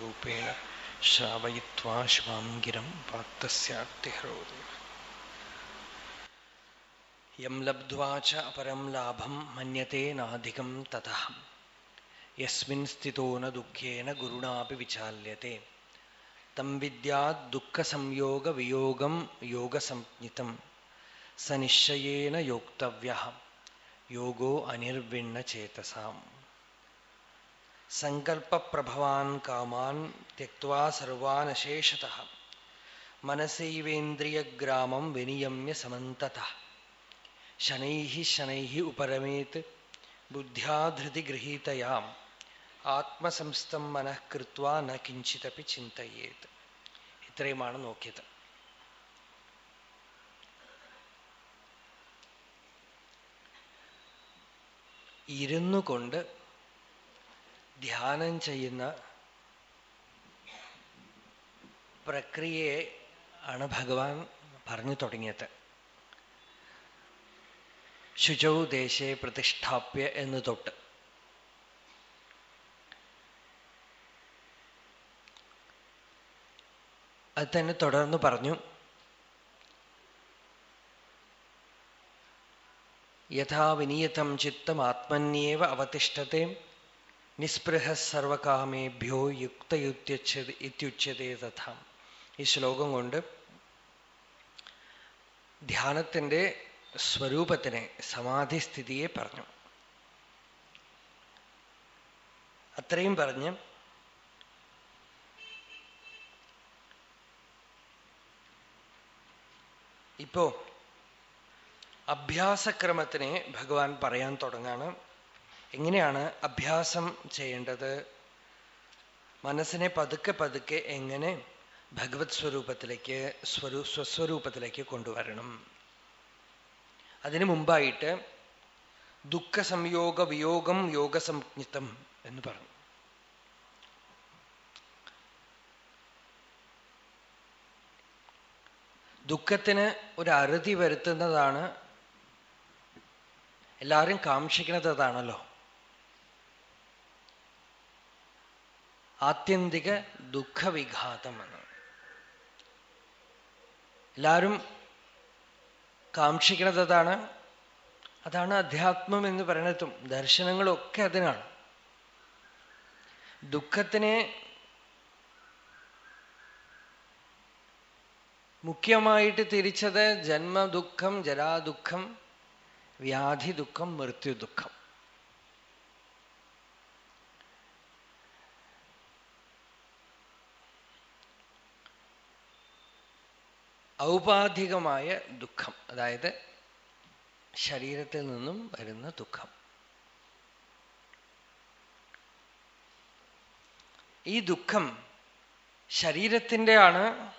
रूपेण श्रावयित्वा श्वाङ्गिरं वाक्तस्यार्तिहरोदेव यं लब्ध्वा च अपरं लाभं मन्यते नाधिकं ततः। यस्मिन् स्थितो न दुःखेन गुरुणापि विचाल्यते। तं विद्याद्दुःखसंयोगवियोगं योगसंज्ञितं स निश्चयेन योक्तव्यः। योगो अनिर्विण्णचेतसाम्। സങ്കൽപ്പപ്രഭവാൻ കാമാൻ ത്യക്വാ സർവാനശേഷത. മനസൈവേന്ദ്രിയഗ്രാമം വിനിയമ്യ സമന്തത. ശനൈ ശനൈ ഉപരമേത് ബുദ്ധ്യാധൃതി ഗൃഹീതയാം. ആത്മസംസ്ഥം മനഃകൃത്വ ന ചിന്തയേത്. ഇത്രയുമാണ് നോക്കിയത്. ഇരുന്നു കൊണ്ട് ധ്യാനം ചെയ്യുന്ന പ്രക്രിയയെ ആണ് ഭഗവാൻ പറഞ്ഞു തുടങ്ങിയത്. ശുചൗ ദേശേ പ്രതിഷ്ഠാപ്യ എന്ന് തൊട്ട്. അത് തന്നെ തുടർന്ന് പറഞ്ഞു യഥാ വിനിയതം ചിത്തം ആത്മന്യേവ അവതിഷ്ഠത്തെ നിസ്പൃഹ സർവകാമേഭ്യോ യുക്തയുത്യച്ഛത് ഇത്യുച്യതേ തഥ. ഈ ശ്ലോകം കൊണ്ട് ധ്യാനത്തിന്റെ സ്വരൂപത്തിനെ സമാധിസ്ഥിതിയെ പറഞ്ഞു. അത്രയും പറഞ്ഞ് ഇപ്പോ അഭ്യാസക്രമത്തിനെ ഭഗവാൻ പറയാൻ തുടങ്ങാണ്. എങ്ങനെയാണ് അഭ്യാസം ചെയ്യേണ്ടത്? മനസ്സിനെ പതുക്കെ പതുക്കെ എങ്ങനെ ഭഗവത് സ്വരൂപത്തിലേക്ക് സ്വരൂ സ്വസ്വരൂപത്തിലേക്ക് കൊണ്ടുവരണം? അതിനു മുമ്പായിട്ട് ദുഃഖ സംയോഗ വിയോഗം യോഗസംജ്ഞിതം എന്ന് പറഞ്ഞു. ദുഃഖത്തിന് ഒരു അറുതി വരുത്തുന്നതാണ് എല്ലാവരും കാക്ഷിക്കുന്നത് അതാണല്ലോ. ആത്യന്തിക ദുഃഖവിഘാതം എല്ലാവരും കാക്ഷിക്കുന്നത് അതാണ്. അതാണ് അധ്യാത്മം എന്ന് പറയണതും ദർശനങ്ങളൊക്കെ അതിനാണ്. ദുഃഖത്തിനെ മുഖ്യമായിട്ട് തിരിച്ചത് ജന്മദുഃഖം ജരാദുഃഖം വ്യാധി ദുഃഖം മൃത്യു ഔപാധികമായ ദുഃഖം അതായത് ശരീരത്തിൽ നിന്നും വരുന്ന ദുഃഖം. ഈ ദുഃഖം ശരീരത്തിന്റെ ആണ്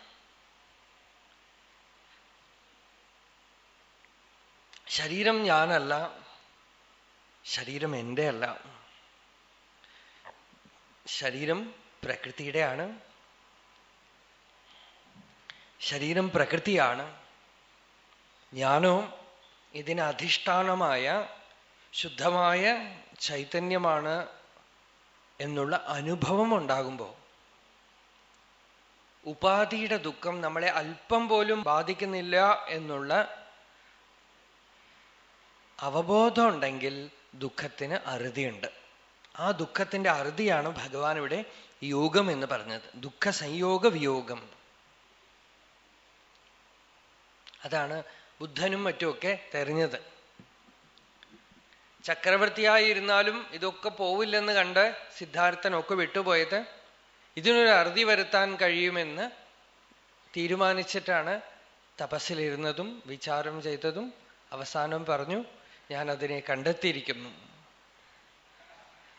ശരീരം ഞാനല്ല ശരീരം എന്റെ അല്ല ശരീരം പ്രകൃതിയുടെയാണ്. ശരീരം പ്രകൃതിയാണ്. ഞാനോ ഇതിന് അധിഷ്ഠാനമായ ശുദ്ധമായ ചൈതന്യമാണ് എന്നുള്ള അനുഭവം ഉണ്ടാകുമ്പോൾ ഉപാധിയുടെ ദുഃഖം നമ്മളെ അല്പം പോലും ബാധിക്കുന്നില്ല എന്നുള്ള അവബോധം ഉണ്ടെങ്കിൽ ദുഃഖത്തിന് അറുതിയുണ്ട്. ആ ദുഃഖത്തിന്റെ അറുതിയാണ് ഭഗവാൻ ഇവിടെ യോഗം എന്ന് പറഞ്ഞത്. ദുഃഖ സംയോഗ വിയോഗം. അതാണ് ബുദ്ധനും മറ്റുമൊക്കെ തെരഞ്ഞത്. ചക്രവർത്തിയായിരുന്നാലും ഇതൊക്കെ പോവില്ലെന്ന് കണ്ട് സിദ്ധാർത്ഥനൊക്കെ വിട്ടുപോയത് ഇതിനൊരു അറുതി വരുത്താൻ കഴിയുമെന്ന് തീരുമാനിച്ചിട്ടാണ് തപസ്സിലിരുന്നതും വിചാരം ചെയ്തതും അവസാനം പറഞ്ഞു ഞാൻ അതിനെ കണ്ടെത്തിയിരിക്കുന്നു.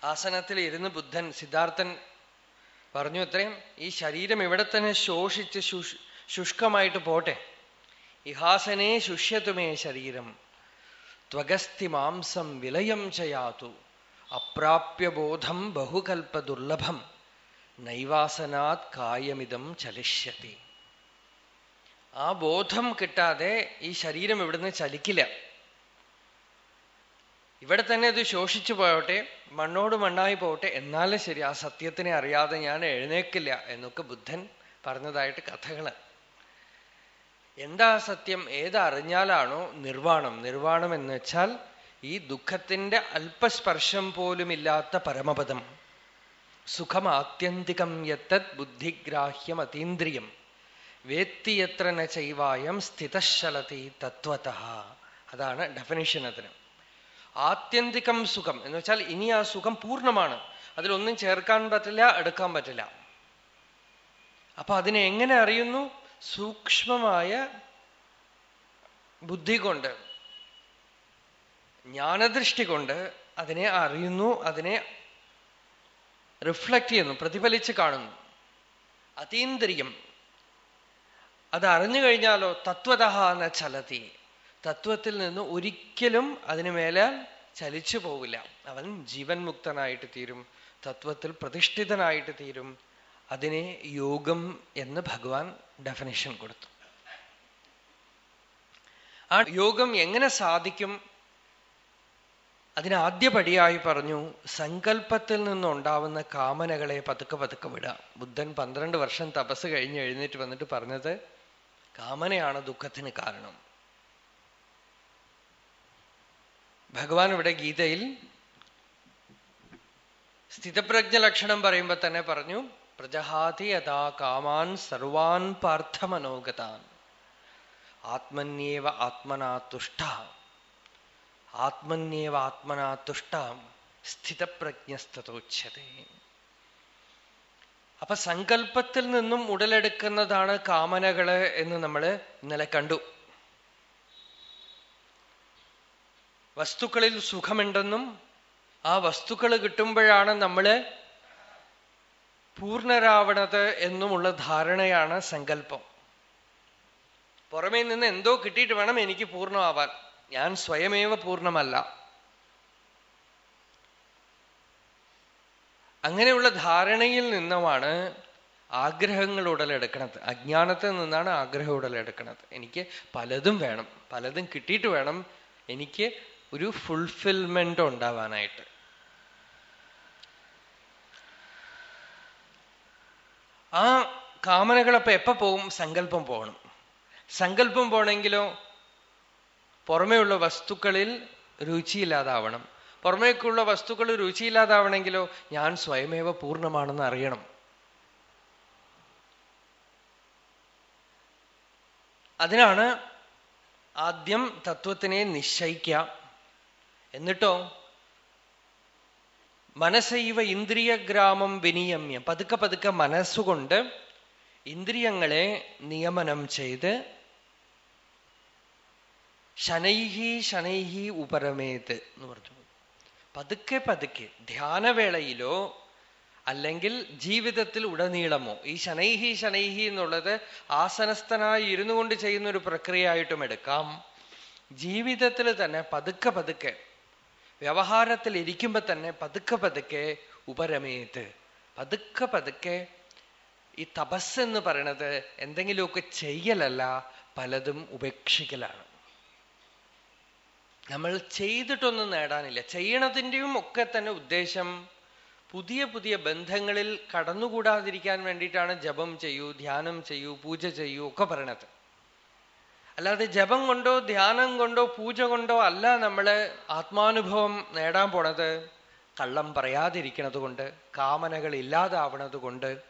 ആസനത്തിൽ ഇരുന്ന് ബുദ്ധൻ സിദ്ധാർത്ഥൻ പറഞ്ഞു അത്രയും ഈ ശരീരം ഇവിടെ തന്നെ ശോഷിച്ച് ശുഷ്കമായിട്ട് പോട്ടെ. ഇഹാസനെ ശുഷ്യത്തുമേ ശരീരം. ത്വഗസ്തി മാംസം വിലയം ചയാതു. അപ്രാപ്യബോധം ബഹുകൽപ്പ ദുർലഭം. നൈവാസനാത് കായമിതം ചലിഷ്യത്തി. ആ ബോധം കിട്ടാതെ ഈ ശരീരം ഇവിടുന്ന് ചലിക്കില്ല. ഇവിടെ തന്നെ ഇത് ശോഷിച്ചു പോയോട്ടെ മണ്ണോട് മണ്ണായി പോകട്ടെ എന്നാലും ശരി ആ സത്യത്തിനെ അറിയാതെ ഞാൻ എഴുന്നേക്കില്ല എന്നൊക്കെ ബുദ്ധൻ പറഞ്ഞതായിട്ട് കഥകൾ. എന്താ സത്യം? ഏതറിഞ്ഞാലാണോ നിർവാണം. നിർവാണം എന്ന് വെച്ചാൽ ഈ ദുഃഖത്തിന്റെ അല്പസ്പർശം പോലുമില്ലാത്ത പരമപദം. സുഖം ആത്യന്തികം യത്തത് ബുദ്ധിഗ്രാഹ്യം അതീന്ദ്രിയം വേത്തി എത്ര ന ചൈവായം സ്ഥിതശലതി തത്വത. അതാണ് ഡെഫിനിഷൻ അതിന്. ആത്യന്തികം സുഖം എന്ന് വെച്ചാൽ ഇനി ആ സുഖം പൂർണമാണ്. അതിലൊന്നും ചേർക്കാൻ പറ്റില്ല എടുക്കാൻ പറ്റില്ല. അപ്പൊ അതിനെ എങ്ങനെ അറിയുന്നു? സൂക്ഷ്മമായ ബുദ്ധി കൊണ്ട് ജ്ഞാനദൃഷ്ടി കൊണ്ട് അതിനെ അറിയുന്നു അതിനെ റിഫ്ലക്റ്റ് ചെയ്യുന്നു പ്രതിഫലിച്ച് കാണുന്നു. അതീന്ദ്രിയം. അത് അറിഞ്ഞു കഴിഞ്ഞാലോ തത്വത എന്ന ചലതി. തത്വത്തിൽ നിന്ന് ഒരിക്കലും അതിനു മേലെ ചലിച്ചു പോവില്ല. അവൻ ജീവൻ മുക്തനായിട്ട് തീരും തത്വത്തിൽ പ്രതിഷ്ഠിതനായിട്ട് തീരും. അതിനെ യോഗം എന്ന് ഭഗവാൻ ഡെഫിനേഷൻ കൊടുത്തു. ആ യോഗം എങ്ങനെ സാധിക്കും? അതിനാദ്യ പടിയായി പറഞ്ഞു സങ്കല്പത്തിൽ നിന്നുണ്ടാവുന്ന കാമനകളെ പതുക്കെ പതുക്കെ വിടുക. ബുദ്ധൻ പന്ത്രണ്ട് വർഷം തപസ് കഴിഞ്ഞ് എഴുന്നേറ്റ് വന്നിട്ട് പറഞ്ഞത് കാമനയാണ് ദുഃഖത്തിന് കാരണം. ഭഗവാൻ ഇവിടെ ഗീതയിൽ സ്ഥിതപ്രജ്ഞ ലക്ഷണം പറയുമ്പോൾ തന്നെ പറഞ്ഞു പ്രജഹാതി യഥാ കാമാൻ സർവാൻ പാർത്ഥമനോഗതാൻ. ആത്മന്യേവ ആത്മനാ തുഷ്ട. ആത്മന്യേവ ആത്മനാ തുഷ്ട. സ്ഥിതപ്രജ്ഞസ്തോച്ഛത അപ്പൊ സങ്കല്പത്തിൽ നിന്നും ഉടലെടുക്കുന്നതാണ് കാമനകൾ എന്ന് നമ്മൾ ഇന്നലെ കണ്ടു. വസ്തുക്കളിൽ സുഖമുണ്ടെന്നും ആ വസ്തുക്കൾ കിട്ടുമ്പോഴാണ് നമ്മൾ പൂർണരാവണത് എന്നുമുള്ള ധാരണയാണ് സങ്കല്പം. പുറമേ നിന്ന് എന്തോ കിട്ടിയിട്ട് വേണം എനിക്ക് പൂർണമാവാൻ ഞാൻ സ്വയമേവ പൂർണമല്ല അങ്ങനെയുള്ള ധാരണയിൽ നിന്നുമാണ് ആഗ്രഹങ്ങൾ ഉടലെടുക്കണത്. അജ്ഞാനത്തിൽ നിന്നാണ് ആഗ്രഹം ഉടലെടുക്കണത്. എനിക്ക് പലതും വേണം. പലതും കിട്ടിയിട്ട് വേണം എനിക്ക് ഒരു ഫുൾഫിൽമെന്റ് ഉണ്ടാവാനായിട്ട്. ആ കാമനകളൊപ്പം എപ്പോ പോകും? സങ്കല്പം പോകണം. സങ്കല്പം പോണെങ്കിലോ പുറമേയുള്ള വസ്തുക്കളിൽ രുചിയില്ലാതാവണം. പുറമേക്കുള്ള വസ്തുക്കൾ രുചിയില്ലാതാവണമെങ്കിലോ ഞാൻ സ്വയമേവ പൂർണമാണെന്ന് അറിയണം. അതിനാണ് ആദ്യം തത്വത്തിനെ നിശ്ചയിക്കാം എന്നിട്ടോ മനസ്സൈവ ഇന്ദ്രിയഗ്രാമം വിനിയമ്യ. പതുക്കെ പതുക്കെ മനസ്സുകൊണ്ട് ഇന്ദ്രിയങ്ങളെ നിയമനം ചെയ്ത് ശനൈഹി ശനൈഹി ഉപരമേത് എന്ന് പറഞ്ഞു. പതുക്കെ പതുക്കെ ധ്യാനവേളയിലോ അല്ലെങ്കിൽ ജീവിതത്തിൽ ഉടനീളമോ ഈ ശനൈഹി ശനൈഹി എന്നുള്ളത് ആസനസ്ഥനായി ഇരുന്നു കൊണ്ട് ചെയ്യുന്ന ഒരു പ്രക്രിയ ആയിട്ടും എടുക്കാം. ജീവിതത്തിൽ തന്നെ പതുക്കെ പതുക്കെ വ്യവഹാരത്തിൽ ഇരിക്കുമ്പോ തന്നെ പതുക്കെ പതുക്കെ ഉപരമേത്. പതുക്കെ പതുക്കെ ഈ തപസ് എന്ന് പറയണത് എന്തെങ്കിലുമൊക്കെ ചെയ്യലല്ല പലതും ഉപേക്ഷിക്കലാണ്. നമ്മൾ ചെയ്തിട്ടൊന്നും നേടാനില്ല. ചെയ്യണതിന്റെയും ഒക്കെ തന്നെ ഉദ്ദേശം പുതിയ പുതിയ ബന്ധങ്ങളിൽ കടന്നുകൂടാതിരിക്കാൻ വേണ്ടിയിട്ടാണ് ജപം ചെയ്യൂ ധ്യാനം ചെയ്യൂ പൂജ ചെയ്യൂ ഒക്കെ പറയണത്. അല്ലാതെ ജപം കൊണ്ടോ ധ്യാനം കൊണ്ടോ പൂജ കൊണ്ടോ അല്ല നമ്മൾ ആത്മാനുഭവം നേടാൻ പോണത്. കള്ളം പറയാതിരിക്കണത് കൊണ്ട് കാമനകൾ ഇല്ലാതാവണത് കൊണ്ട്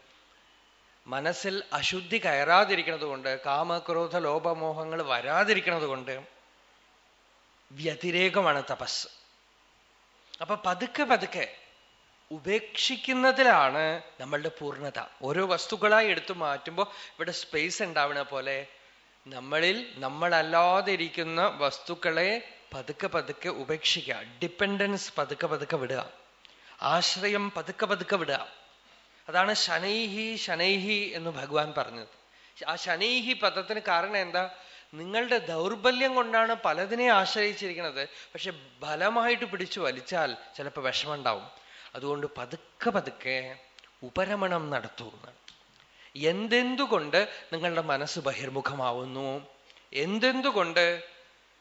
മനസ്സിൽ അശുദ്ധി കയറാതിരിക്കണത് കൊണ്ട് കാമക്രോധ ലോപമോഹങ്ങൾ വരാതിരിക്കണത് കൊണ്ട് വ്യതിരേകമാണ് തപസ്. അപ്പൊ പതുക്കെ പതുക്കെ ഉപേക്ഷിക്കുന്നതിലാണ് നമ്മളുടെ പൂർണത. ഓരോ വസ്തുക്കളായി എടുത്തു മാറ്റുമ്പോൾ ഇവിടെ സ്പേസ് ഉണ്ടാവണ പോലെ നമ്മളിൽ നമ്മളല്ലാതെ ഇരിക്കുന്ന വസ്തുക്കളെ പതുക്കെ പതുക്കെ ഉപേക്ഷിക്കുക. ഡിപ്പെൻഡൻസ് പതുക്കെ പതുക്കെ വിടുക. ആശ്രയം പതുക്കെ പതുക്കെ വിടുക. അതാണ് ശനൈഹി ശനൈഹി എന്ന് ഭഗവാൻ പറഞ്ഞത്. ആ ശനൈഹി പദത്തിന് കാരണം എന്താ? നിങ്ങളുടെ ദൗർബല്യം കൊണ്ടാണ് പലതിനെ ആശ്രയിച്ചിരിക്കുന്നത്. പക്ഷെ ബലമായിട്ട് പിടിച്ചു വലിച്ചാൽ ചിലപ്പോൾ വിഷമുണ്ടാവും അതുകൊണ്ട് പതുക്കെ പതുക്കെ ഉപരമണം നടത്തൂ എന്തെന്തുകൊണ്ട് നിങ്ങളുടെ മനസ്സ് ബഹിർമുഖമാവുന്നു? എന്തെന്തുകൊണ്ട്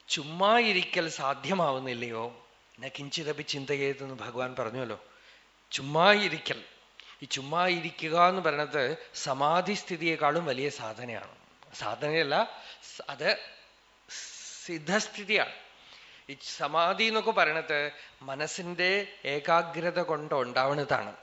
ചുമ്മാ ഇരിക്കൽ സാധ്യമാവുന്നില്ലയോ? എന്നെ കിഞ്ചിതപ്പി ചിന്തയെന്ന് ഭഗവാൻ പറഞ്ഞല്ലോ ചുമ്മാ ഇരിക്കൽ. ഈ ചുമ്മാ ഇരിക്കുക എന്ന് പറയുന്നത് സമാധി സ്ഥിതിയെക്കാളും വലിയ സാധനയാണ്. സാധനയല്ല അത് സിദ്ധസ്ഥിതിയാണ്. ഈ സമാധി എന്നൊക്കെ പറയണത് മനസ്സിന്റെ ഏകാഗ്രത കൊണ്ട് ഉണ്ടാവുന്നതാണ്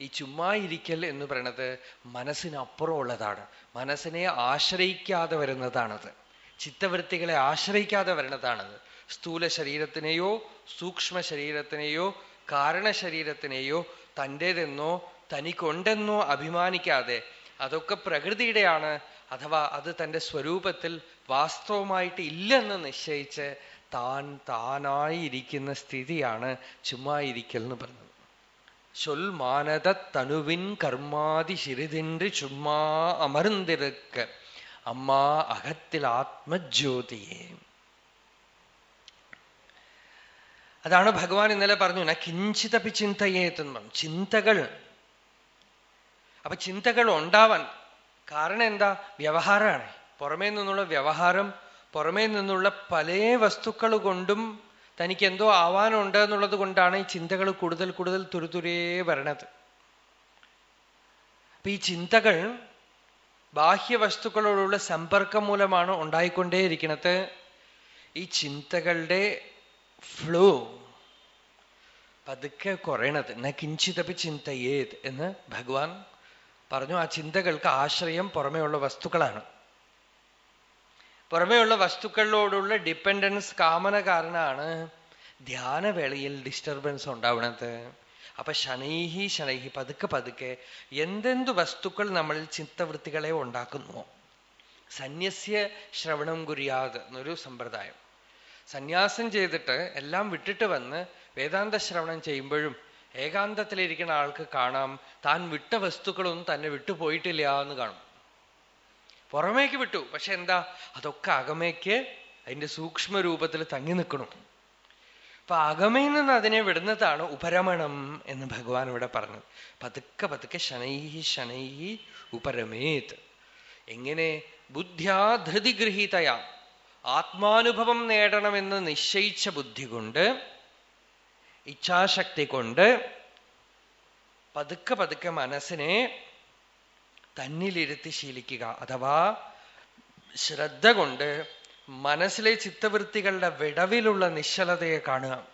ഈ ചുമ്മാ ഇരിക്കൽ എന്ന് പറയണത് മനസ്സിനപ്പുറമുള്ളതാണ്. മനസ്സിനെ ആശ്രയിക്കാതെ വരുന്നതാണത്. ചിത്തവൃത്തികളെ ആശ്രയിക്കാതെ വരുന്നതാണത്. സ്ഥൂല ശരീരത്തിനെയോ സൂക്ഷ്മ ശരീരത്തിനെയോ കാരണശരീരത്തിനെയോ തന്റെതെന്നോ തനിക്കൊണ്ടെന്നോ അഭിമാനിക്കാതെ അതൊക്കെ പ്രകൃതിയുടെയാണ്. അഥവാ അത് തന്റെ സ്വരൂപത്തിൽ വാസ്തവമായിട്ട് ഇല്ലെന്ന് നിശ്ചയിച്ച് താൻ താനായിരിക്കുന്ന സ്ഥിതിയാണ് ചുമ്മാ ഇരിക്കൽ എന്ന് പറഞ്ഞത് சொல் மானத தனுவின் கர்மாதி சிறிதென்று சும்மா அமர்ந்திருக்க அம்மா அகத்தில் ആത്മജ്യോതിയെ അതാണ് ഭഗവാൻ ഇന്നലെ പറഞ്ഞു ന കിഞ്ചിതപി ചിന്തയേതെന്ന് ചിന്തകൾ അപ്പൊ ചിന്തകൾ ഉണ്ടാവാൻ കാരണം എന്താ വ്യവഹാരമാണ് പുറമേ നിന്നുള്ള വ്യവഹാരം പുറമേ നിന്നുള്ള പല വസ്തുക്കൾ കൊണ്ടും തനിക്ക് എന്തോ ആവാനുണ്ട് എന്നുള്ളത് കൊണ്ടാണ് ഈ ചിന്തകൾ കൂടുതൽ കൂടുതൽ തുരുതുരേ വരണത്. അപ്പൊ ഈ ചിന്തകൾ ബാഹ്യവസ്തുക്കളോടുള്ള സമ്പർക്കം മൂലമാണ് ഉണ്ടായിക്കൊണ്ടേയിരിക്കുന്നത് ഈ ചിന്തകളുടെ ഫ്ലോ പതുക്കെ കുറയണത്. ന കിഞ്ചിതപ്പി ചിന്തയേത് എന്ന് ഭഗവാൻ പറഞ്ഞു. ആ ചിന്തകൾക്ക് ആശ്രയം പുറമേയുള്ള വസ്തുക്കളാണ്. പുറമേയുള്ള വസ്തുക്കളിലോടുള്ള ഡിപ്പെൻഡൻസ് കാമന കാരണമാണ് ധ്യാനവേളയിൽ ഡിസ്റ്റർബൻസ് ഉണ്ടാവണത്. അപ്പൊ ശനൈഹി ശനൈഹി പതുക്കെ പതുക്കെ എന്തെന്ത് വസ്തുക്കൾ നമ്മളിൽ ചിത്തവൃത്തികളെ ഉണ്ടാക്കുന്നു. സന്യസ്യ ശ്രവണം കുര്യാത് എന്നൊരു സമ്പ്രദായം. സന്യാസം ചെയ്തിട്ട് എല്ലാം വിട്ടിട്ട് വന്ന് വേദാന്ത ശ്രവണം ചെയ്യുമ്പോഴും ഏകാന്തത്തിലിരിക്കുന്ന ആൾക്ക് കാണാം താൻ വിട്ട വസ്തുക്കളൊന്നും തന്നെ വിട്ടുപോയിട്ടില്ല എന്ന് കാണും. പുറമേക്ക് വിട്ടു. പക്ഷെ എന്താ? അതൊക്കെ അകമേക്ക് അതിന്റെ സൂക്ഷ്മ രൂപത്തിൽ തങ്ങി നിൽക്കണം. അപ്പൊ അകമയിൽ നിന്ന് അതിനെ വിടുന്നതാണ് ഉപരമണം എന്ന് ഭഗവാൻ ഇവിടെ പറഞ്ഞത്. പതുക്കെ പതുക്കെ ശനൈഹി ശനൈഹി ഉപരമേത്. എങ്ങനെ? ബുദ്ധ്യാ ധൃതി ഗൃഹീതയാ. ആത്മാനുഭവം നേടണമെന്ന് നിശ്ചയിച്ച ബുദ്ധി കൊണ്ട് ഇച്ഛാശക്തി കൊണ്ട് പതുക്കെ പതുക്കെ മനസ്സിനെ തന്നിലിരുത്തി ശീലിക്കുക. അഥവാ ശ്രദ്ധ കൊണ്ട് മനസ്സിലെ ചിത്തവൃത്തികളുടെ വിടവിലുള്ള നിശ്ചലതയെ കാണുക.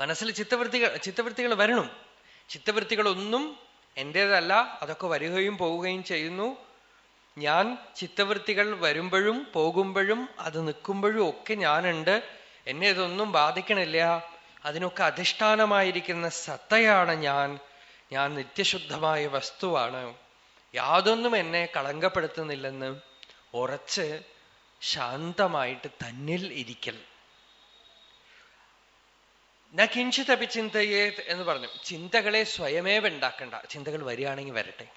മനസ്സിൽ ചിത്തവൃത്തികൾ ചിത്തവൃത്തികൾ വരണം. ചിത്തവൃത്തികളൊന്നും എന്റേതല്ല അതൊക്കെ വരികയും പോവുകയും ചെയ്യുന്നു. ഞാൻ ചിത്തവൃത്തികൾ വരുമ്പോഴും പോകുമ്പോഴും അത് നിൽക്കുമ്പോഴും ഒക്കെ ഞാനുണ്ട്. എന്നെ ഇതൊന്നും ബാധിക്കണില്ല. അതിനൊക്കെ അധിഷ്ഠാനമായിരിക്കുന്ന സത്തയാണ് ഞാൻ. ഞാൻ നിത്യശുദ്ധമായ വസ്തുവാണ്. യാതൊന്നും എന്നെ കളങ്കപ്പെടുത്തുന്നില്ലെന്ന് ഉറച്ച് ശാന്തമായിട്ട് തന്നിൽ ഇരിക്കൽ. ന ചിന്തയെ എന്ന് പറഞ്ഞു. ചിന്തകളെ സ്വയമേവ ഉണ്ടാക്കണ്ട. ചിന്തകൾ വരികയാണെങ്കിൽ വരട്ടെ.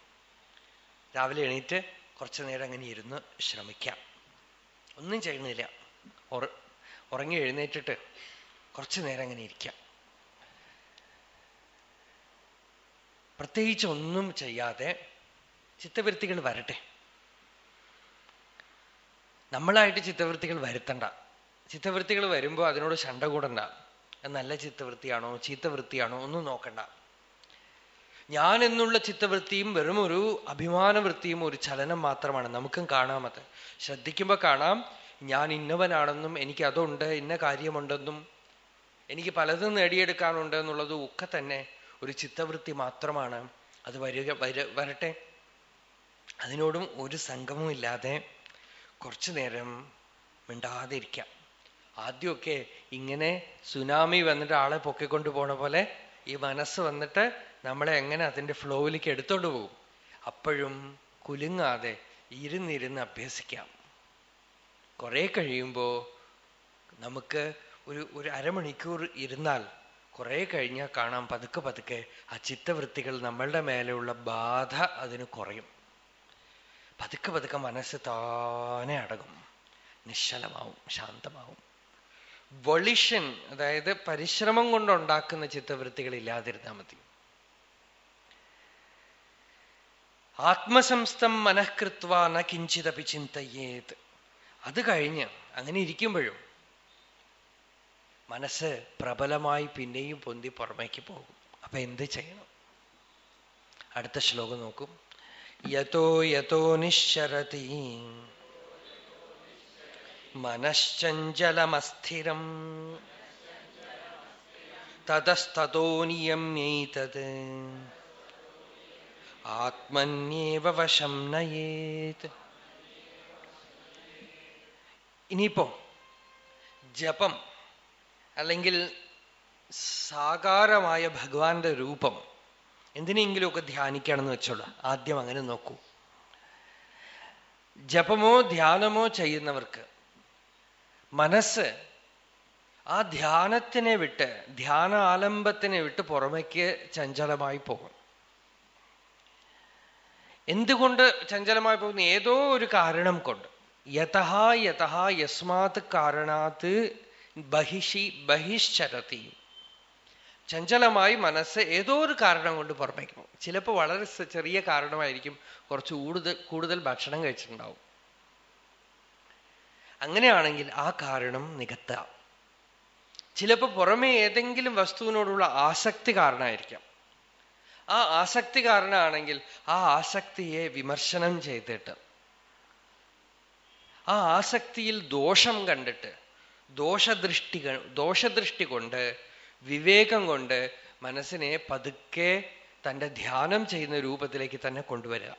രാവിലെ എണീറ്റ് കുറച്ചു നേരം അങ്ങനെ ഇരുന്ന് ശ്രമിക്കാം. ഒന്നും ചെയ്യുന്നില്ല. ഉറങ്ങി എഴുന്നേറ്റിട്ട് കുറച്ചു നേരം അങ്ങനെ ഇരിക്കാം. പ്രത്യേകിച്ച് ഒന്നും ചെയ്യാതെ ചിത്തവൃത്തികൾ വരട്ടെ. നമ്മളായിട്ട് ചിത്തവൃത്തികൾ വരുത്തണ്ട. ചിത്തവൃത്തികൾ വരുമ്പോൾ അതിനോട് ശണ്ട കൂടണ്ട. നല്ല ചിത്തവൃത്തിയാണോ ചീത്തവൃത്തിയാണോ ഒന്നും നോക്കണ്ട. ഞാൻ എന്നുള്ള ചിത്തവൃത്തിയും വെറും ഒരു അഭിമാനവൃത്തിയും ഒരു ചലനം മാത്രമാണ്. നമുക്കും കാണാമത് ശ്രദ്ധിക്കുമ്പോൾ കാണാം ഞാൻ ഇന്നവനാണെന്നും എനിക്ക് അതുണ്ട് ഇന്ന കാര്യമുണ്ടെന്നും എനിക്ക് പലതും നേടിയെടുക്കാനുണ്ട് എന്നുള്ളതും ഒക്കെ തന്നെ ഒരു ചിത്തവൃത്തി മാത്രമാണ്. അത് വരിക വര വരട്ടെ. അതിനോടും ഒരു സംഗമവും ഇല്ലാതെ കുറച്ചു നേരം മിണ്ടാതിരിക്കാം. ആദ്യമൊക്കെ ഇങ്ങനെ സുനാമി വന്നിട്ട് ആളെ പൊക്കിക്കൊണ്ട് പോണ പോലെ ഈ മനസ്സ് വന്നിട്ട് നമ്മളെ എങ്ങനെ അതിന്റെ ഫ്ലോയിലേക്ക് എടുത്തോണ്ട് പോകും. അപ്പോഴും കുലുങ്ങാതെ ഇരുന്നിരുന്ന് അഭ്യസിക്കാം. കുറെ കഴിയുമ്പോൾ നമുക്ക് ഒരു ഒരു അരമണിക്കൂർ ഇരുന്നാൽ കുറെ കഴിഞ്ഞാൽ കാണാം പതുക്കെ പതുക്കെ ആ ചിത്തവൃത്തികൾ നമ്മളുടെ മേലെയുള്ള ബാധ അതിന് കുറയും. പതുക്കെ പതുക്കെ മനസ്സ് താനെ അടകും നിശ്ചലമാവും ശാന്തമാവും. വൊളിഷൻ അതായത് പരിശ്രമം കൊണ്ടുണ്ടാക്കുന്ന ചിത്തവൃത്തികൾ ഇല്ലാതിരുന്നാൽ മതി. ആത്മസംസ്ഥം മനഃകൃത്വ ന കിഞ്ചിതപി ചിന്തയേത്. അത് കഴിഞ്ഞ് അങ്ങനെ ഇരിക്കുമ്പോഴും മനസ്സ് പ്രബലമായി പിന്നെയും പൊന്തി പുറമേക്ക് പോകും. അപ്പൊ എന്ത് ചെയ്യണം? അടുത്ത ശ്ലോകം നോക്കും. യഥോ യഥോ നിശ്ചരതി. മനശ്ചഞ്ചലമസ്ഥിരം. തതസ്തോ നിയമ്യൈതത്. ആത്മന്യേവ വശം നയേത്. ഇനിയിപ്പോ ജപം. അല്ലെങ്കിൽ സാകാരമായ ഭഗവാന്റെ രൂപം എന്തിനെങ്കിലുമൊക്കെ ധ്യാനിക്കണമെന്ന് വെച്ചോളൂ. ആദ്യം അങ്ങനെ നോക്കൂ. ജപമോ ധ്യാനമോ ചെയ്യുന്നവർക്ക് മനസ്സ് ആ ധ്യാനത്തിനെ വിട്ട് ധ്യാന ആലംബത്തിനെ വിട്ട് പുറമേക്ക് ചഞ്ചലമായി പോകും. എന്തുകൊണ്ട് ചഞ്ചലമായി പോകുന്നു? ഏതോ ഒരു കാരണം കൊണ്ട്. യഥ യഥ യസ്മാത് കാരണാത് ബഹിഷി ബഹിശ്ചരതി ചഞ്ചലമായി മനസ്സ് ഏതോ ഒരു കാരണം കൊണ്ട് പുറമേക്ക് ചിലപ്പോൾ വളരെ ചെറിയ കാരണമായിരിക്കും കുറച്ച് കൂടുതൽ കൂടുതൽ ഭക്ഷണം കഴിച്ചിട്ടുണ്ടാവും. അങ്ങനെയാണെങ്കിൽ ആ കാരണം നികത്താം ചിലപ്പോൾ പുറമെ ഏതെങ്കിലും വസ്തുവിനോടുള്ള ആസക്തി കാരണമായിരിക്കാം. ആ ആസക്തി കാരണമാണെങ്കിൽ ആ ആസക്തിയെ വിമർശനം ചെയ്തിട്ട് ആ ആസക്തിയിൽ ദോഷം കണ്ടിട്ട് ദോഷദൃഷ്ടി ദോഷദൃഷ്ടി കൊണ്ട് വിവേകം കൊണ്ട് മനസ്സിനെ പതുക്കെ തന്റെ ധ്യാനം ചെയ്യുന്ന രൂപത്തിലേക്ക് തന്നെ കൊണ്ടുവരിക.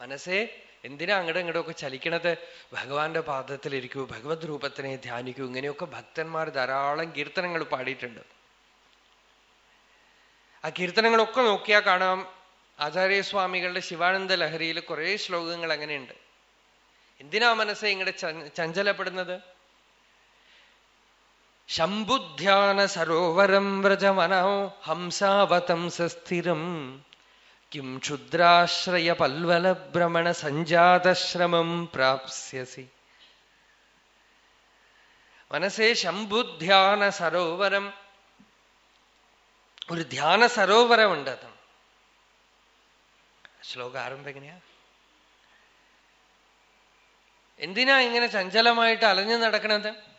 മനസ്സേ എന്തിനാ അങ്ങോട്ടും ഇങ്ങോട്ടൊക്കെ ചലിക്കണത്? ഭഗവാന്റെ പാദത്തിലിരിക്കൂ ഭഗവത് രൂപത്തിനെ ധ്യാനിക്കൂ ഇങ്ങനെയൊക്കെ ഭക്തന്മാർ ധാരാളം കീർത്തനങ്ങൾ പാടിയിട്ടുണ്ട്. ആ കീർത്തനങ്ങളൊക്കെ നോക്കിയാൽ കാണാം ആചാര്യസ്വാമികളുടെ ശിവാനന്ദ ലഹരിയിൽ കുറേ ശ്ലോകങ്ങൾ അങ്ങനെയുണ്ട്. എന്തിനാ മനസ്സെ ഇങ്ങടെ ചഞ്ചലപ്പെടുന്നത്? ശംഭുധ്യാന സരോവരം വ്രജമനോ ഹംസാവതംസസ്ഥിരം കിം ക്ഷുദ്രാശ്രയ പൽവല ഭ്രമണ സഞ്ജാതശ്രമം പ്രാപ്സ്യസി. മനസ്സേ ശംബുധ്യാന സരോവരം ഒരു ധ്യാന സരോവരമുണ്ട് അതും. ശ്ലോകം ആരംഭം എങ്ങനെയാ? എന്തിനാ ഇങ്ങനെ ചഞ്ചലമായിട്ട് അലഞ്ഞു നടക്കണത്?